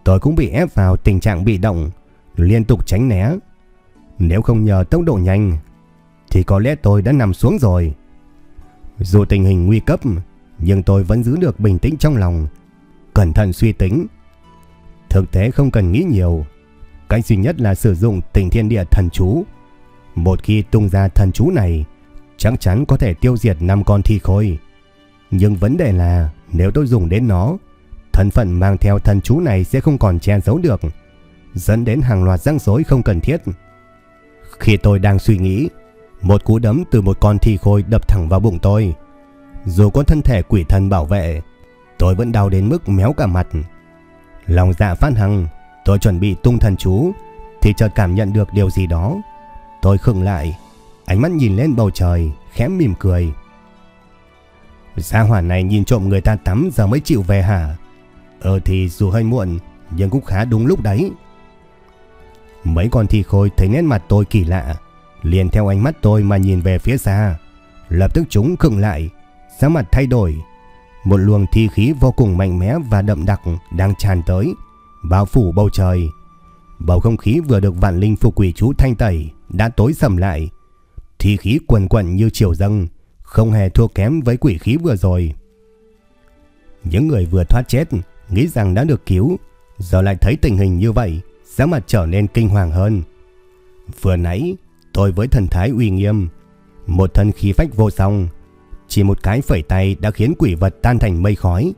Tôi cũng bị ép vào tình trạng bị động, liên tục tránh né. Nếu không nhờ tốc độ nhanh, thì có lẽ tôi đã nằm xuống rồi. Dù tình hình nguy cấp, nhưng tôi vẫn giữ được bình tĩnh trong lòng, cẩn thận suy tính. Thực tế không cần nghĩ nhiều, cách duy nhất là sử dụng tình thiên địa thần chú. Một khi tung ra thần chú này, chắc chắn có thể tiêu diệt năm con thi khôi. Nhưng vấn đề là nếu tôi dùng đến nó, thân phận mang theo thần chú này sẽ không còn che giấu được, dẫn đến hàng loạt răng rối không cần thiết. Khi tôi đang suy nghĩ, một cú đấm từ một con thi khôi đập thẳng vào bụng tôi. Dù có thân thể quỷ thần bảo vệ, tôi vẫn đau đến mức méo cả mặt. Lòng dạ phát hăng, tôi chuẩn bị tung thần chú, thì chợt cảm nhận được điều gì đó. Tôi khựng lại, ánh mắt nhìn lên bầu trời, khẽ mỉm cười. Gia hỏa này nhìn trộm người ta tắm giờ mới chịu về hả? Ờ thì dù hơi muộn, nhưng cũng khá đúng lúc đấy. Mấy con thi khôi thấy nét mặt tôi kỳ lạ, liền theo ánh mắt tôi mà nhìn về phía xa. Lập tức chúng khựng lại, sắc mặt thay đổi. Một luồng thi khí vô cùng mạnh mẽ và đậm đặc đang tràn tới, bao phủ bầu trời. Bầu không khí vừa được vạn linh phục quỷ chú thanh tẩy đã tối sầm lại. Thi khí quần quần như chiều dâng, không hề thua kém với quỷ khí vừa rồi. Những người vừa thoát chết nghĩ rằng đã được cứu, giờ lại thấy tình hình như vậy, sắc mặt trở nên kinh hoàng hơn. Vừa nãy, tôi với thần thái uy nghiêm, một thân khí phách vô song, chỉ một cái phẩy tay đã khiến quỷ vật tan thành mây khói,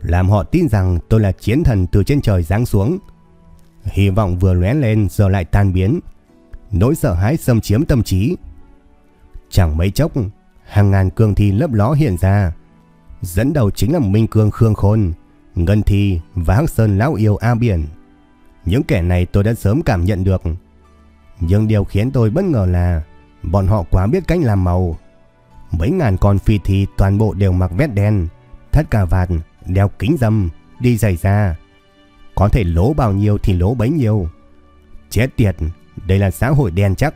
làm họ tin rằng tôi là chiến thần từ trên trời giáng xuống. Hy vọng vừa lóe lên giờ lại tan biến, nỗi sợ hãi xâm chiếm tâm trí. Chẳng mấy chốc, hàng ngàn cương thi lấp ló hiện ra. Dẫn đầu chính là Minh Cương Khương Khôn, Ngân Thi và Hắc Sơn Lão Yêu A Biển. Những kẻ này tôi đã sớm cảm nhận được. Nhưng điều khiến tôi bất ngờ là bọn họ quá biết cách làm màu. Mấy ngàn con phi thi toàn bộ đều mặc vest đen, thắt cà vạt, đeo kính dâm, đi giày da. Có thể lố bao nhiêu thì lố bấy nhiêu. Chết tiệt, đây là xã hội đen chắc.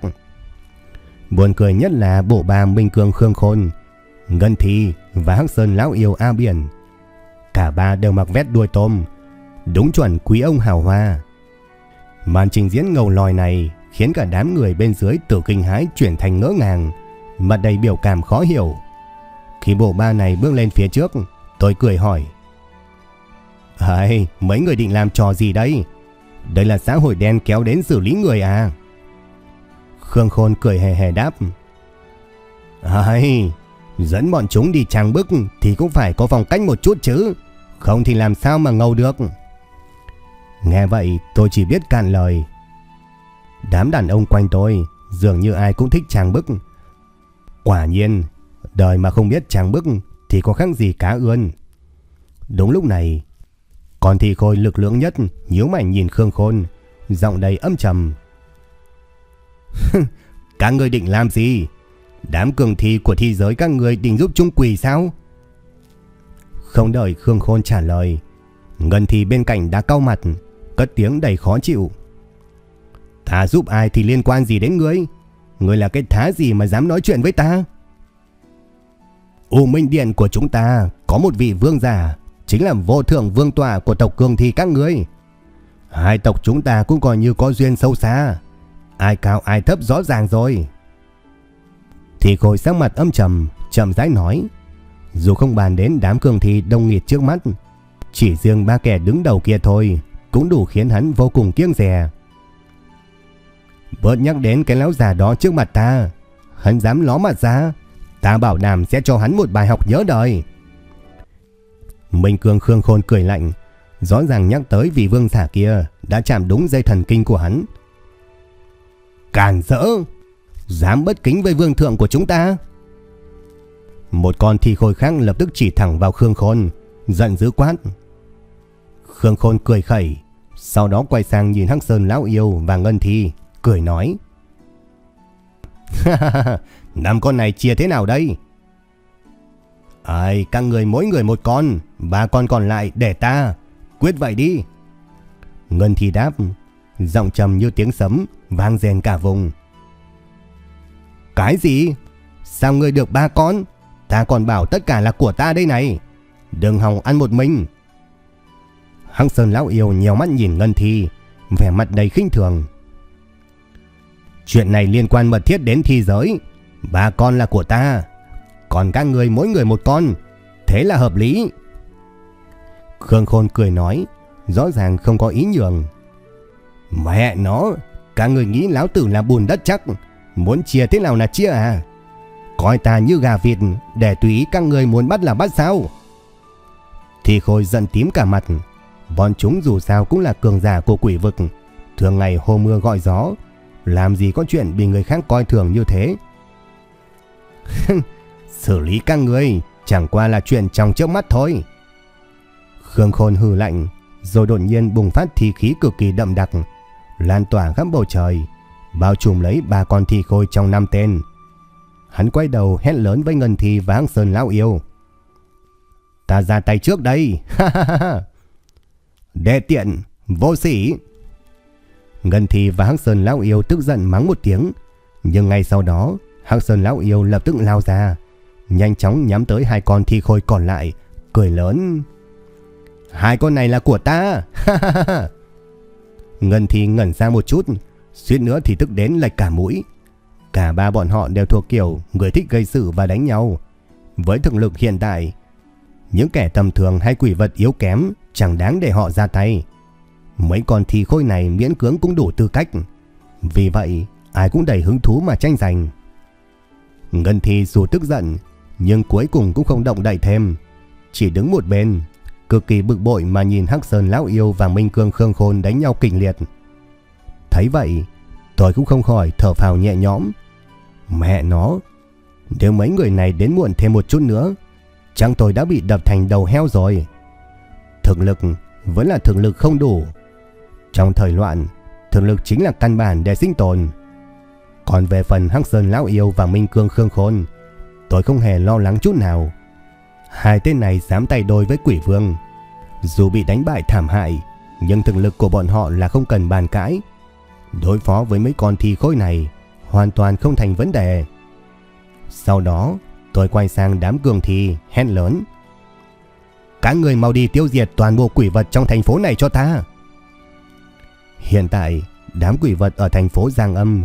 Buồn cười nhất là bộ ba Minh Cương Khương Khôn, Ngân Thi và Hắc Sơn Lão Yêu A Biển. Cả ba đều mặc vest đuôi tôm, đúng chuẩn quý ông hào hoa. Màn trình diễn ngầu lòi này khiến cả đám người bên dưới từ kinh hãi chuyển thành ngỡ ngàng, mặt đầy biểu cảm khó hiểu. Khi bộ ba này bước lên phía trước, tôi cười hỏi. Hây, mấy người định làm trò gì đây? Đây là xã hội đen kéo đến xử lý người à? Khương Khôn cười hề hề đáp. Hây, dẫn bọn chúng đi trang bức thì cũng phải có phong cách một chút chứ. Không thì làm sao mà ngầu được. Nghe vậy tôi chỉ biết cạn lời. Đám đàn ông quanh tôi dường như ai cũng thích trang bức. Quả nhiên, đời mà không biết trang bức thì có khác gì cá ươn. Đúng lúc này, con thị khôi lực lượng nhất nhíu mày nhìn Khương Khôn, giọng đầy âm trầm. các người định làm gì? Đám cường thi của thi giới các người định giúp chung quỳ sao? Không đợi Khương Khôn trả lời, Ngân thi bên cạnh đã cau mặt, cất tiếng đầy khó chịu. Ta giúp ai thì liên quan gì đến ngươi? Ngươi là cái thá gì mà dám nói chuyện với ta? U Minh Điện của chúng ta có một vị vương giả, chính là vô thượng vương tọa của tộc cường thi các ngươi. Hai tộc chúng ta cũng coi như có duyên sâu xa. Ai cao ai thấp rõ ràng rồi. Thì khôi sắc mặt âm trầm, chậm rãi nói. Dù không bàn đến đám cường thi đông nghịt trước mắt, chỉ riêng ba kẻ đứng đầu kia thôi cũng đủ khiến hắn vô cùng kiêng dè. Bớt nhắc đến cái lão già đó trước mặt ta, hắn dám ló mặt ra, ta bảo đảm sẽ cho hắn một bài học nhớ đời. Minh Cương Khương Khôn cười lạnh, rõ ràng nhắc tới vị vương giả kia đã chạm đúng dây thần kinh của hắn. Càn rỡ, dám bất kính với vương thượng của chúng ta. Một con thi khôi khác lập tức chỉ thẳng vào Khương Khôn, giận dữ quát. Khương Khôn cười khẩy, sau đó quay sang nhìn Hắc Sơn Lão Yêu và Ngân Thi, cười nói. Năm con này chia thế nào đây? Ai, các người mỗi người một con, ba con còn lại để ta, quyết vậy đi. Ngân Thi đáp, giọng trầm như tiếng sấm, vang rèn cả vùng. Cái gì? Sao ngươi được ba con? Ta còn bảo tất cả là của ta đây này. Đừng hòng ăn một mình. Hăng Sơn Lão Yêu nhiều mắt nhìn Ngân Thi, vẻ mặt đầy khinh thường. Chuyện này liên quan mật thiết đến thi giới. Ba con là của ta. Còn các người mỗi người một con. Thế là hợp lý. Khương Khôn cười nói, rõ ràng không có ý nhường. Mẹ nó, các người nghĩ lão tử là bùn đất chắc. Muốn chia thế nào là chia à? Coi ta như gà vịt để tùy ý các người muốn bắt là bắt sao? Thì khôi giận tím cả mặt. Bọn chúng dù sao cũng là cường giả của quỷ vực. Thường ngày hô mưa gọi gió. Làm gì có chuyện bị người khác coi thường như thế. Xử lý các người chẳng qua là chuyện trong trước mắt thôi. Khương Khôn hừ lạnh, rồi đột nhiên bùng phát thi khí cực kỳ đậm đặc, lan tỏa khắp bầu trời, bao trùm lấy ba con thi khôi trong năm tên. Hắn quay đầu hét lớn với Ngân Thi và Hăng Sơn Lão Yêu. Ta ra tay trước đây. ha ha ha. Đệ tiện, vô sĩ. Ngân Thi và Hắc Sơn Lão Yêu tức giận mắng một tiếng. Nhưng ngay sau đó, Hắc Sơn Lão Yêu lập tức lao ra. Nhanh chóng nhắm tới hai con thi khôi còn lại, cười lớn. Hai con này là của ta. Ngân thì ngẩn ra một chút, suýt nữa thì tức đến lệch cả mũi. Cả ba bọn họ đều thuộc kiểu người thích gây sự và đánh nhau. Với thực lực hiện tại, những kẻ tầm thường hay quỷ vật yếu kém chẳng đáng để họ ra tay. Mấy con thi khôi này miễn cưỡng cũng đủ tư cách. Vì vậy, ai cũng đầy hứng thú mà tranh giành. Ngân Thi dù tức giận, nhưng cuối cùng cũng không động đậy thêm. Chỉ đứng một bên, cực kỳ bực bội mà nhìn Hắc Sơn Lão Yêu và Minh Cương Khương Khôn đánh nhau kịch liệt. Thấy vậy, tôi cũng không khỏi thở phào nhẹ nhõm. Mẹ nó, nếu mấy người này đến muộn thêm một chút nữa, chẳng tôi đã bị đập thành đầu heo rồi. Thực lực vẫn là thực lực không đủ. Trong thời loạn, thực lực chính là căn bản để sinh tồn. Còn về phần Hắc Sơn Lão Yêu và Minh Cương Khương Khôn, tôi không hề lo lắng chút nào. Hai tên này dám tay đôi với quỷ vương. Dù bị đánh bại thảm hại, nhưng thực lực của bọn họ là không cần bàn cãi. Đối phó với mấy con thi khối này hoàn toàn không thành vấn đề. Sau đó, tôi quay sang đám cường thi, hét lớn. Các người mau đi tiêu diệt toàn bộ quỷ vật trong thành phố này cho ta. Hiện tại, đám quỷ vật ở thành phố Giang Âm,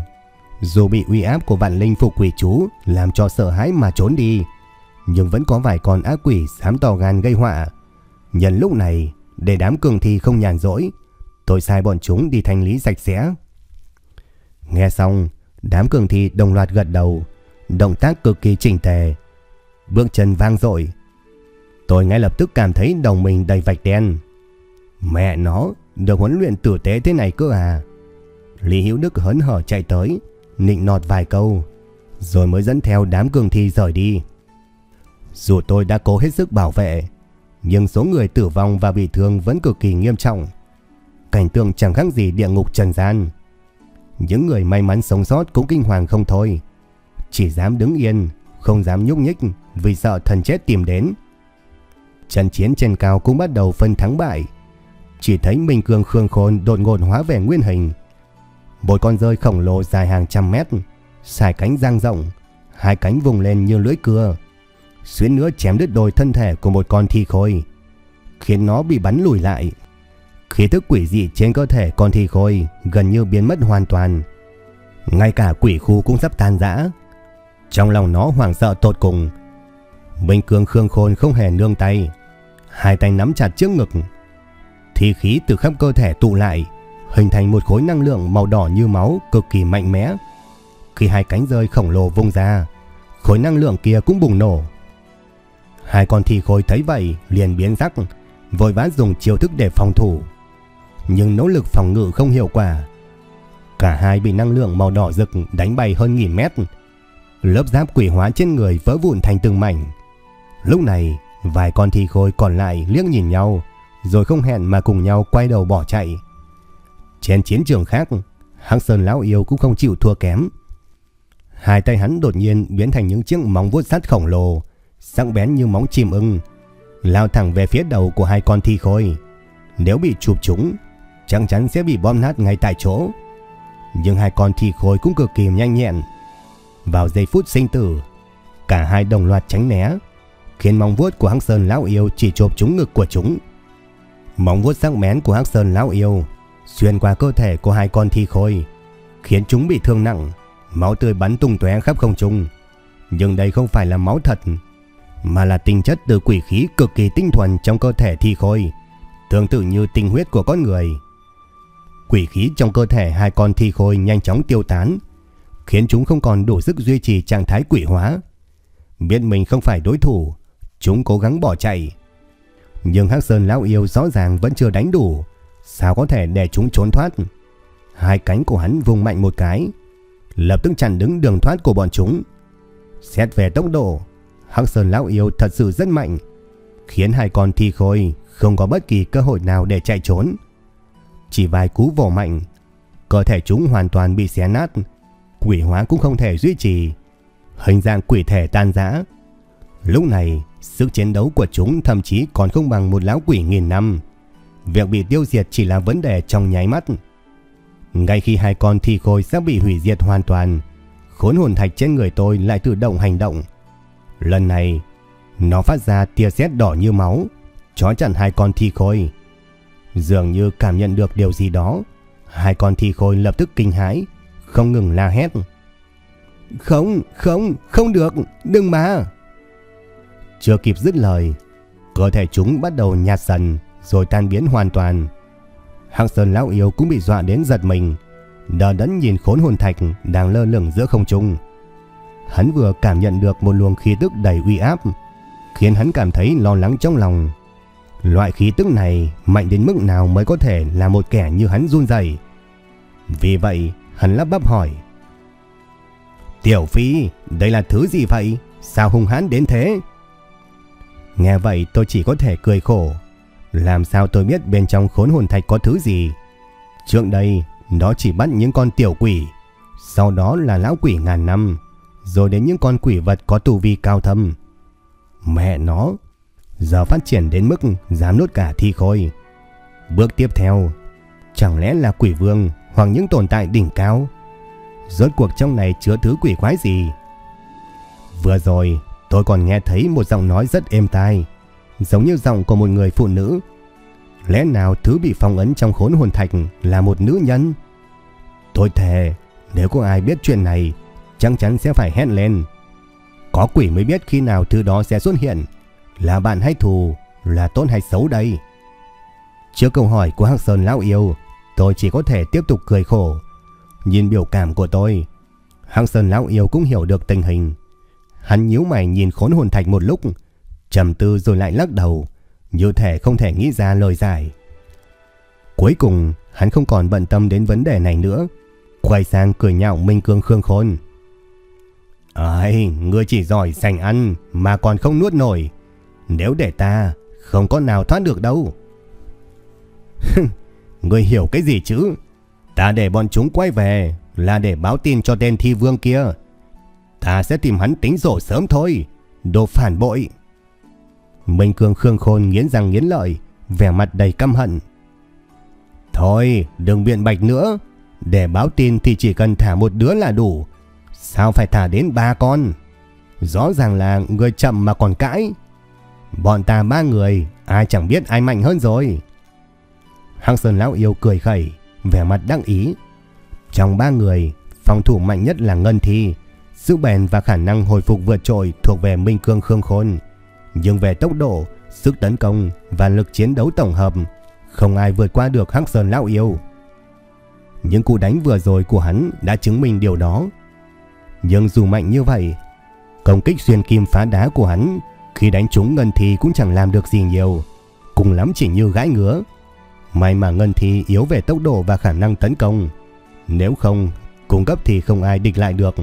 dù bị uy áp của vạn linh phục quỷ chú làm cho sợ hãi mà trốn đi, nhưng vẫn có vài con ác quỷ dám to gan gây họa. Nhân lúc này, để đám cường thi không nhàn rỗi, tôi sai bọn chúng đi thanh lý sạch sẽ. Nghe xong, đám cường thi đồng loạt gật đầu, động tác cực kỳ chỉnh tề, bước chân vang dội. Tôi ngay lập tức cảm thấy đồng mình đầy vạch đen. Mẹ nó, được huấn luyện tử tế thế này cơ à? Lý Hữu Đức hớn hở chạy tới, nịnh nọt vài câu, rồi mới dẫn theo đám cường thi rời đi. Dù tôi đã cố hết sức bảo vệ, nhưng số người tử vong và bị thương vẫn cực kỳ nghiêm trọng. Cảnh tượng chẳng khác gì địa ngục trần gian. Những người may mắn sống sót cũng kinh hoàng không thôi. Chỉ dám đứng yên, không dám nhúc nhích vì sợ thần chết tìm đến. Trận chiến trên cao cũng bắt đầu phân thắng bại. Chỉ thấy Minh Cương Khương Khôn đột ngột hóa về nguyên hình. Một con rơi khổng lồ dài hàng trăm mét, xài cánh giang rộng, hai cánh vùng lên như lưỡi cưa xuyên nữa chém đứt đôi thân thể của một con thi khôi, khiến nó bị bắn lùi lại. Khí thức quỷ dị trên cơ thể con thi khôi gần như biến mất hoàn toàn. Ngay cả quỷ khu cũng sắp tan rã. Trong lòng nó hoảng sợ tột cùng. Minh Cương Khương Khôn không hề nương tay, hai tay nắm chặt trước ngực. Thi khí từ khắp cơ thể tụ lại, hình thành một khối năng lượng màu đỏ như máu cực kỳ mạnh mẽ. Khi hai cánh rơi khổng lồ vung ra, khối năng lượng kia cũng bùng nổ, Hai con thi khôi thấy vậy liền biến sắc, vội vã dùng chiêu thức để phòng thủ. Nhưng nỗ lực phòng ngự không hiệu quả. Cả hai bị năng lượng màu đỏ rực đánh bay hơn nghìn mét. Lớp giáp quỷ hóa trên người vỡ vụn thành từng mảnh. Lúc này, vài con thi khôi còn lại liếc nhìn nhau, rồi không hẹn mà cùng nhau quay đầu bỏ chạy. Trên chiến trường khác, Hắc Sơn Lão Yêu cũng không chịu thua kém. Hai tay hắn đột nhiên biến thành những chiếc móng vuốt sắt khổng lồ, sắc bén như móng chim ưng, lao thẳng về phía đầu của hai con thi khôi. Nếu bị chụp chúng, chắc chắn sẽ bị bom nát ngay tại chỗ. Nhưng hai con thi khôi cũng cực kỳ nhanh nhẹn. Vào giây phút sinh tử, cả hai đồng loạt tránh né, khiến móng vuốt của Hắc Sơn lão yêu chỉ chộp trúng ngực của chúng. Móng vuốt sắc bén của Hắc Sơn lão yêu xuyên qua cơ thể của hai con thi khôi, khiến chúng bị thương nặng, máu tươi bắn tung tóe khắp không trung. Nhưng đây không phải là máu thật mà là tinh chất từ quỷ khí cực kỳ tinh thuần trong cơ thể thi khôi, tương tự như tinh huyết của con người. Quỷ khí trong cơ thể hai con thi khôi nhanh chóng tiêu tán, khiến chúng không còn đủ sức duy trì trạng thái quỷ hóa. Biết mình không phải đối thủ, chúng cố gắng bỏ chạy. Nhưng Hắc Sơn lão yêu rõ ràng vẫn chưa đánh đủ, sao có thể để chúng trốn thoát? Hai cánh của hắn vùng mạnh một cái, lập tức chặn đứng đường thoát của bọn chúng. Xét về tốc độ, Hắc Sơn Lão Yêu thật sự rất mạnh, khiến hai con thi khôi không có bất kỳ cơ hội nào để chạy trốn. Chỉ vài cú vồ mạnh, cơ thể chúng hoàn toàn bị xé nát, quỷ hóa cũng không thể duy trì, hình dạng quỷ thể tan rã. Lúc này, sức chiến đấu của chúng thậm chí còn không bằng một lão quỷ nghìn năm. Việc bị tiêu diệt chỉ là vấn đề trong nháy mắt. Ngay khi hai con thi khôi sắp bị hủy diệt hoàn toàn, khốn hồn thạch trên người tôi lại tự động hành động, Lần này, nó phát ra tia sét đỏ như máu, chói chặn hai con thi khôi. Dường như cảm nhận được điều gì đó, hai con thi khôi lập tức kinh hãi, không ngừng la hét. Không, không, không được, đừng mà. Chưa kịp dứt lời, cơ thể chúng bắt đầu nhạt dần rồi tan biến hoàn toàn. hạng Sơn lão yêu cũng bị dọa đến giật mình, đờ đẫn nhìn khốn hồn thạch đang lơ lửng giữa không trung hắn vừa cảm nhận được một luồng khí tức đầy uy áp, khiến hắn cảm thấy lo lắng trong lòng. Loại khí tức này mạnh đến mức nào mới có thể là một kẻ như hắn run rẩy. Vì vậy, hắn lắp bắp hỏi: "Tiểu Phi, đây là thứ gì vậy? Sao hung hãn đến thế?" Nghe vậy tôi chỉ có thể cười khổ. Làm sao tôi biết bên trong khốn hồn thạch có thứ gì? Trước đây, nó chỉ bắt những con tiểu quỷ, sau đó là lão quỷ ngàn năm, rồi đến những con quỷ vật có tu vi cao thâm. Mẹ nó, giờ phát triển đến mức dám nuốt cả thi khôi. Bước tiếp theo, chẳng lẽ là quỷ vương hoặc những tồn tại đỉnh cao? Rốt cuộc trong này chứa thứ quỷ quái gì? Vừa rồi, tôi còn nghe thấy một giọng nói rất êm tai, giống như giọng của một người phụ nữ. Lẽ nào thứ bị phong ấn trong khốn hồn thạch là một nữ nhân? Tôi thề, nếu có ai biết chuyện này, chắc chắn sẽ phải hét lên. Có quỷ mới biết khi nào thứ đó sẽ xuất hiện, là bạn hay thù, là tốt hay xấu đây. Trước câu hỏi của Hắc Sơn Lão Yêu, tôi chỉ có thể tiếp tục cười khổ. Nhìn biểu cảm của tôi, Hắc Sơn Lão Yêu cũng hiểu được tình hình. Hắn nhíu mày nhìn khốn hồn thạch một lúc, trầm tư rồi lại lắc đầu, như thể không thể nghĩ ra lời giải. Cuối cùng, hắn không còn bận tâm đến vấn đề này nữa, quay sang cười nhạo Minh Cương Khương Khôn. Ây, ngươi chỉ giỏi sành ăn mà còn không nuốt nổi. Nếu để ta, không có nào thoát được đâu. ngươi hiểu cái gì chứ? Ta để bọn chúng quay về là để báo tin cho tên thi vương kia. Ta sẽ tìm hắn tính sổ sớm thôi. Đồ phản bội. Minh Cương Khương Khôn nghiến răng nghiến lợi, vẻ mặt đầy căm hận. Thôi, đừng biện bạch nữa. Để báo tin thì chỉ cần thả một đứa là đủ. Sao phải thả đến ba con? Rõ ràng là người chậm mà còn cãi. Bọn ta ba người, ai chẳng biết ai mạnh hơn rồi. Hăng Sơn Lão Yêu cười khẩy, vẻ mặt đắc ý. Trong ba người, phòng thủ mạnh nhất là Ngân Thi. Sức bền và khả năng hồi phục vượt trội thuộc về Minh Cương Khương Khôn. Nhưng về tốc độ, sức tấn công và lực chiến đấu tổng hợp, không ai vượt qua được Hắc Sơn Lão Yêu. Những cú đánh vừa rồi của hắn đã chứng minh điều đó. Nhưng dù mạnh như vậy, công kích xuyên kim phá đá của hắn khi đánh trúng Ngân Thi cũng chẳng làm được gì nhiều, cùng lắm chỉ như gãi ngứa. May mà Ngân Thi yếu về tốc độ và khả năng tấn công, nếu không, cung cấp thì không ai địch lại được.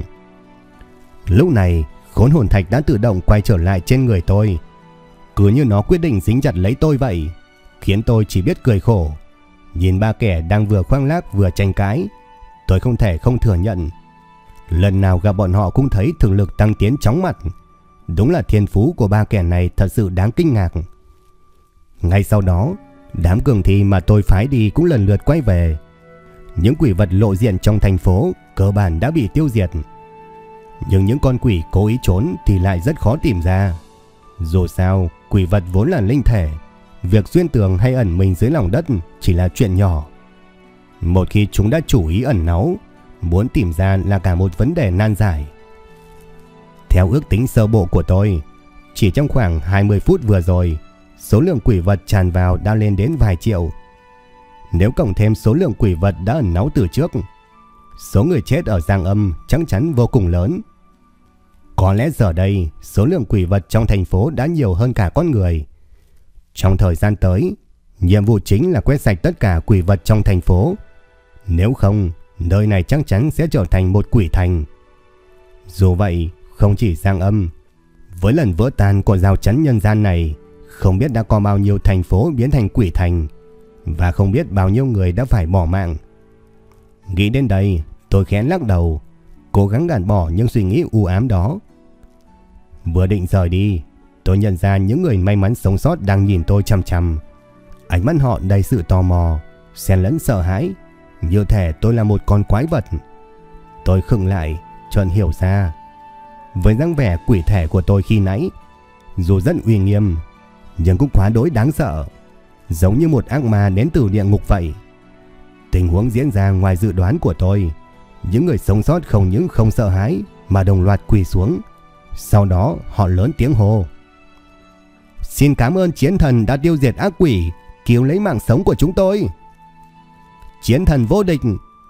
Lúc này, khốn hồn thạch đã tự động quay trở lại trên người tôi. Cứ như nó quyết định dính chặt lấy tôi vậy, khiến tôi chỉ biết cười khổ. Nhìn ba kẻ đang vừa khoang lác vừa tranh cãi, tôi không thể không thừa nhận. Lần nào gặp bọn họ cũng thấy thường lực tăng tiến chóng mặt. Đúng là thiên phú của ba kẻ này thật sự đáng kinh ngạc. Ngay sau đó, đám cường thi mà tôi phái đi cũng lần lượt quay về. Những quỷ vật lộ diện trong thành phố cơ bản đã bị tiêu diệt. Nhưng những con quỷ cố ý trốn thì lại rất khó tìm ra. Dù sao, quỷ vật vốn là linh thể, việc xuyên tường hay ẩn mình dưới lòng đất chỉ là chuyện nhỏ. Một khi chúng đã chủ ý ẩn náu, muốn tìm ra là cả một vấn đề nan giải. Theo ước tính sơ bộ của tôi, chỉ trong khoảng 20 phút vừa rồi, số lượng quỷ vật tràn vào đã lên đến vài triệu. Nếu cộng thêm số lượng quỷ vật đã ẩn náu từ trước, số người chết ở Giang Âm chắc chắn vô cùng lớn. Có lẽ giờ đây, số lượng quỷ vật trong thành phố đã nhiều hơn cả con người. Trong thời gian tới, nhiệm vụ chính là quét sạch tất cả quỷ vật trong thành phố. Nếu không, nơi này chắc chắn sẽ trở thành một quỷ thành. Dù vậy, không chỉ Giang Âm, với lần vỡ tan của rào chắn nhân gian này, không biết đã có bao nhiêu thành phố biến thành quỷ thành và không biết bao nhiêu người đã phải bỏ mạng. Nghĩ đến đây, tôi khẽ lắc đầu, cố gắng gạt bỏ những suy nghĩ u ám đó. Vừa định rời đi, tôi nhận ra những người may mắn sống sót đang nhìn tôi chăm chăm. Ánh mắt họ đầy sự tò mò, xen lẫn sợ hãi, như thể tôi là một con quái vật. Tôi khựng lại, Trần hiểu ra. Với dáng vẻ quỷ thể của tôi khi nãy, dù rất uy nghiêm, nhưng cũng quá đối đáng sợ, giống như một ác ma đến từ địa ngục vậy. Tình huống diễn ra ngoài dự đoán của tôi, những người sống sót không những không sợ hãi mà đồng loạt quỳ xuống, sau đó họ lớn tiếng hô. Xin cảm ơn chiến thần đã tiêu diệt ác quỷ, cứu lấy mạng sống của chúng tôi. Chiến thần vô địch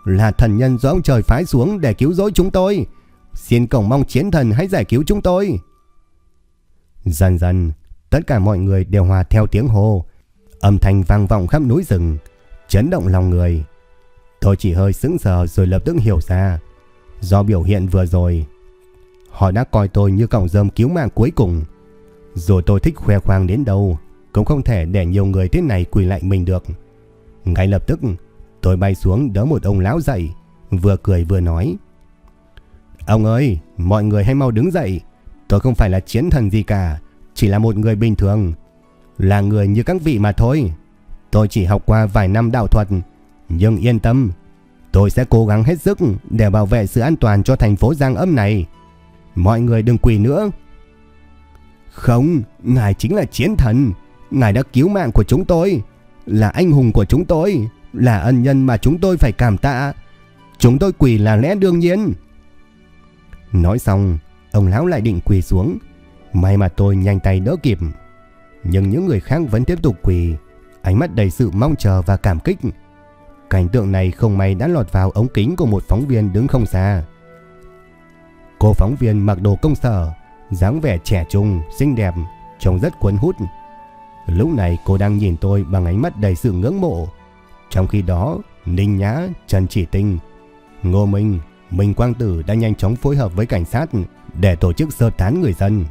là thần nhân do ông trời phái xuống để cứu rỗi chúng tôi. Xin cổng mong chiến thần hãy giải cứu chúng tôi. Dần dần, tất cả mọi người đều hòa theo tiếng hô. Âm thanh vang vọng khắp núi rừng, chấn động lòng người. Tôi chỉ hơi sững sờ rồi lập tức hiểu ra. Do biểu hiện vừa rồi, Họ đã coi tôi như cọng rơm cứu mạng cuối cùng. Dù tôi thích khoe khoang đến đâu, cũng không thể để nhiều người thế này quỳ lại mình được. Ngay lập tức, Tôi bay xuống đỡ một ông lão dậy, vừa cười vừa nói. Ông ơi, mọi người hãy mau đứng dậy. Tôi không phải là chiến thần gì cả, chỉ là một người bình thường. Là người như các vị mà thôi. Tôi chỉ học qua vài năm đạo thuật, nhưng yên tâm, tôi sẽ cố gắng hết sức để bảo vệ sự an toàn cho thành phố Giang Âm này. Mọi người đừng quỳ nữa. Không, ngài chính là chiến thần. Ngài đã cứu mạng của chúng tôi, là anh hùng của chúng tôi, là ân nhân mà chúng tôi phải cảm tạ. Chúng tôi quỳ là lẽ đương nhiên. Nói xong, ông lão lại định quỳ xuống. May mà tôi nhanh tay đỡ kịp. Nhưng những người khác vẫn tiếp tục quỳ, ánh mắt đầy sự mong chờ và cảm kích. Cảnh tượng này không may đã lọt vào ống kính của một phóng viên đứng không xa. Cô phóng viên mặc đồ công sở, dáng vẻ trẻ trung, xinh đẹp, trông rất cuốn hút. Lúc này cô đang nhìn tôi bằng ánh mắt đầy sự ngưỡng mộ. Trong khi đó, Ninh Nhã, Trần Chỉ Tinh, Ngô Minh, Minh Quang Tử đã nhanh chóng phối hợp với cảnh sát để tổ chức sơ tán người dân.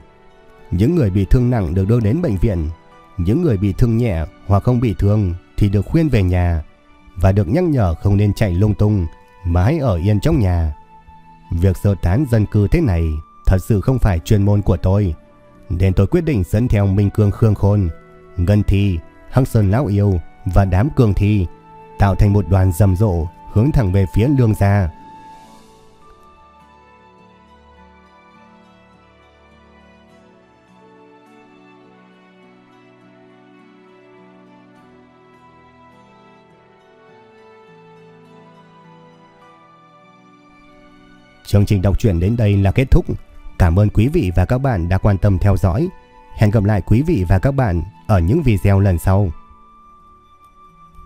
Những người bị thương nặng được đưa đến bệnh viện, những người bị thương nhẹ hoặc không bị thương thì được khuyên về nhà và được nhắc nhở không nên chạy lung tung mà hãy ở yên trong nhà. Việc sơ tán dân cư thế này thật sự không phải chuyên môn của tôi, nên tôi quyết định dẫn theo Minh Cương Khương Khôn, Ngân Thi, Hắc Sơn Lão Yêu và đám cường thi, tạo thành một đoàn rầm rộ, hướng thẳng về phía lương gia. Chương trình đọc truyện đến đây là kết thúc. Cảm ơn quý vị và các bạn đã quan tâm theo dõi. Hẹn gặp lại quý vị và các bạn ở những video lần sau.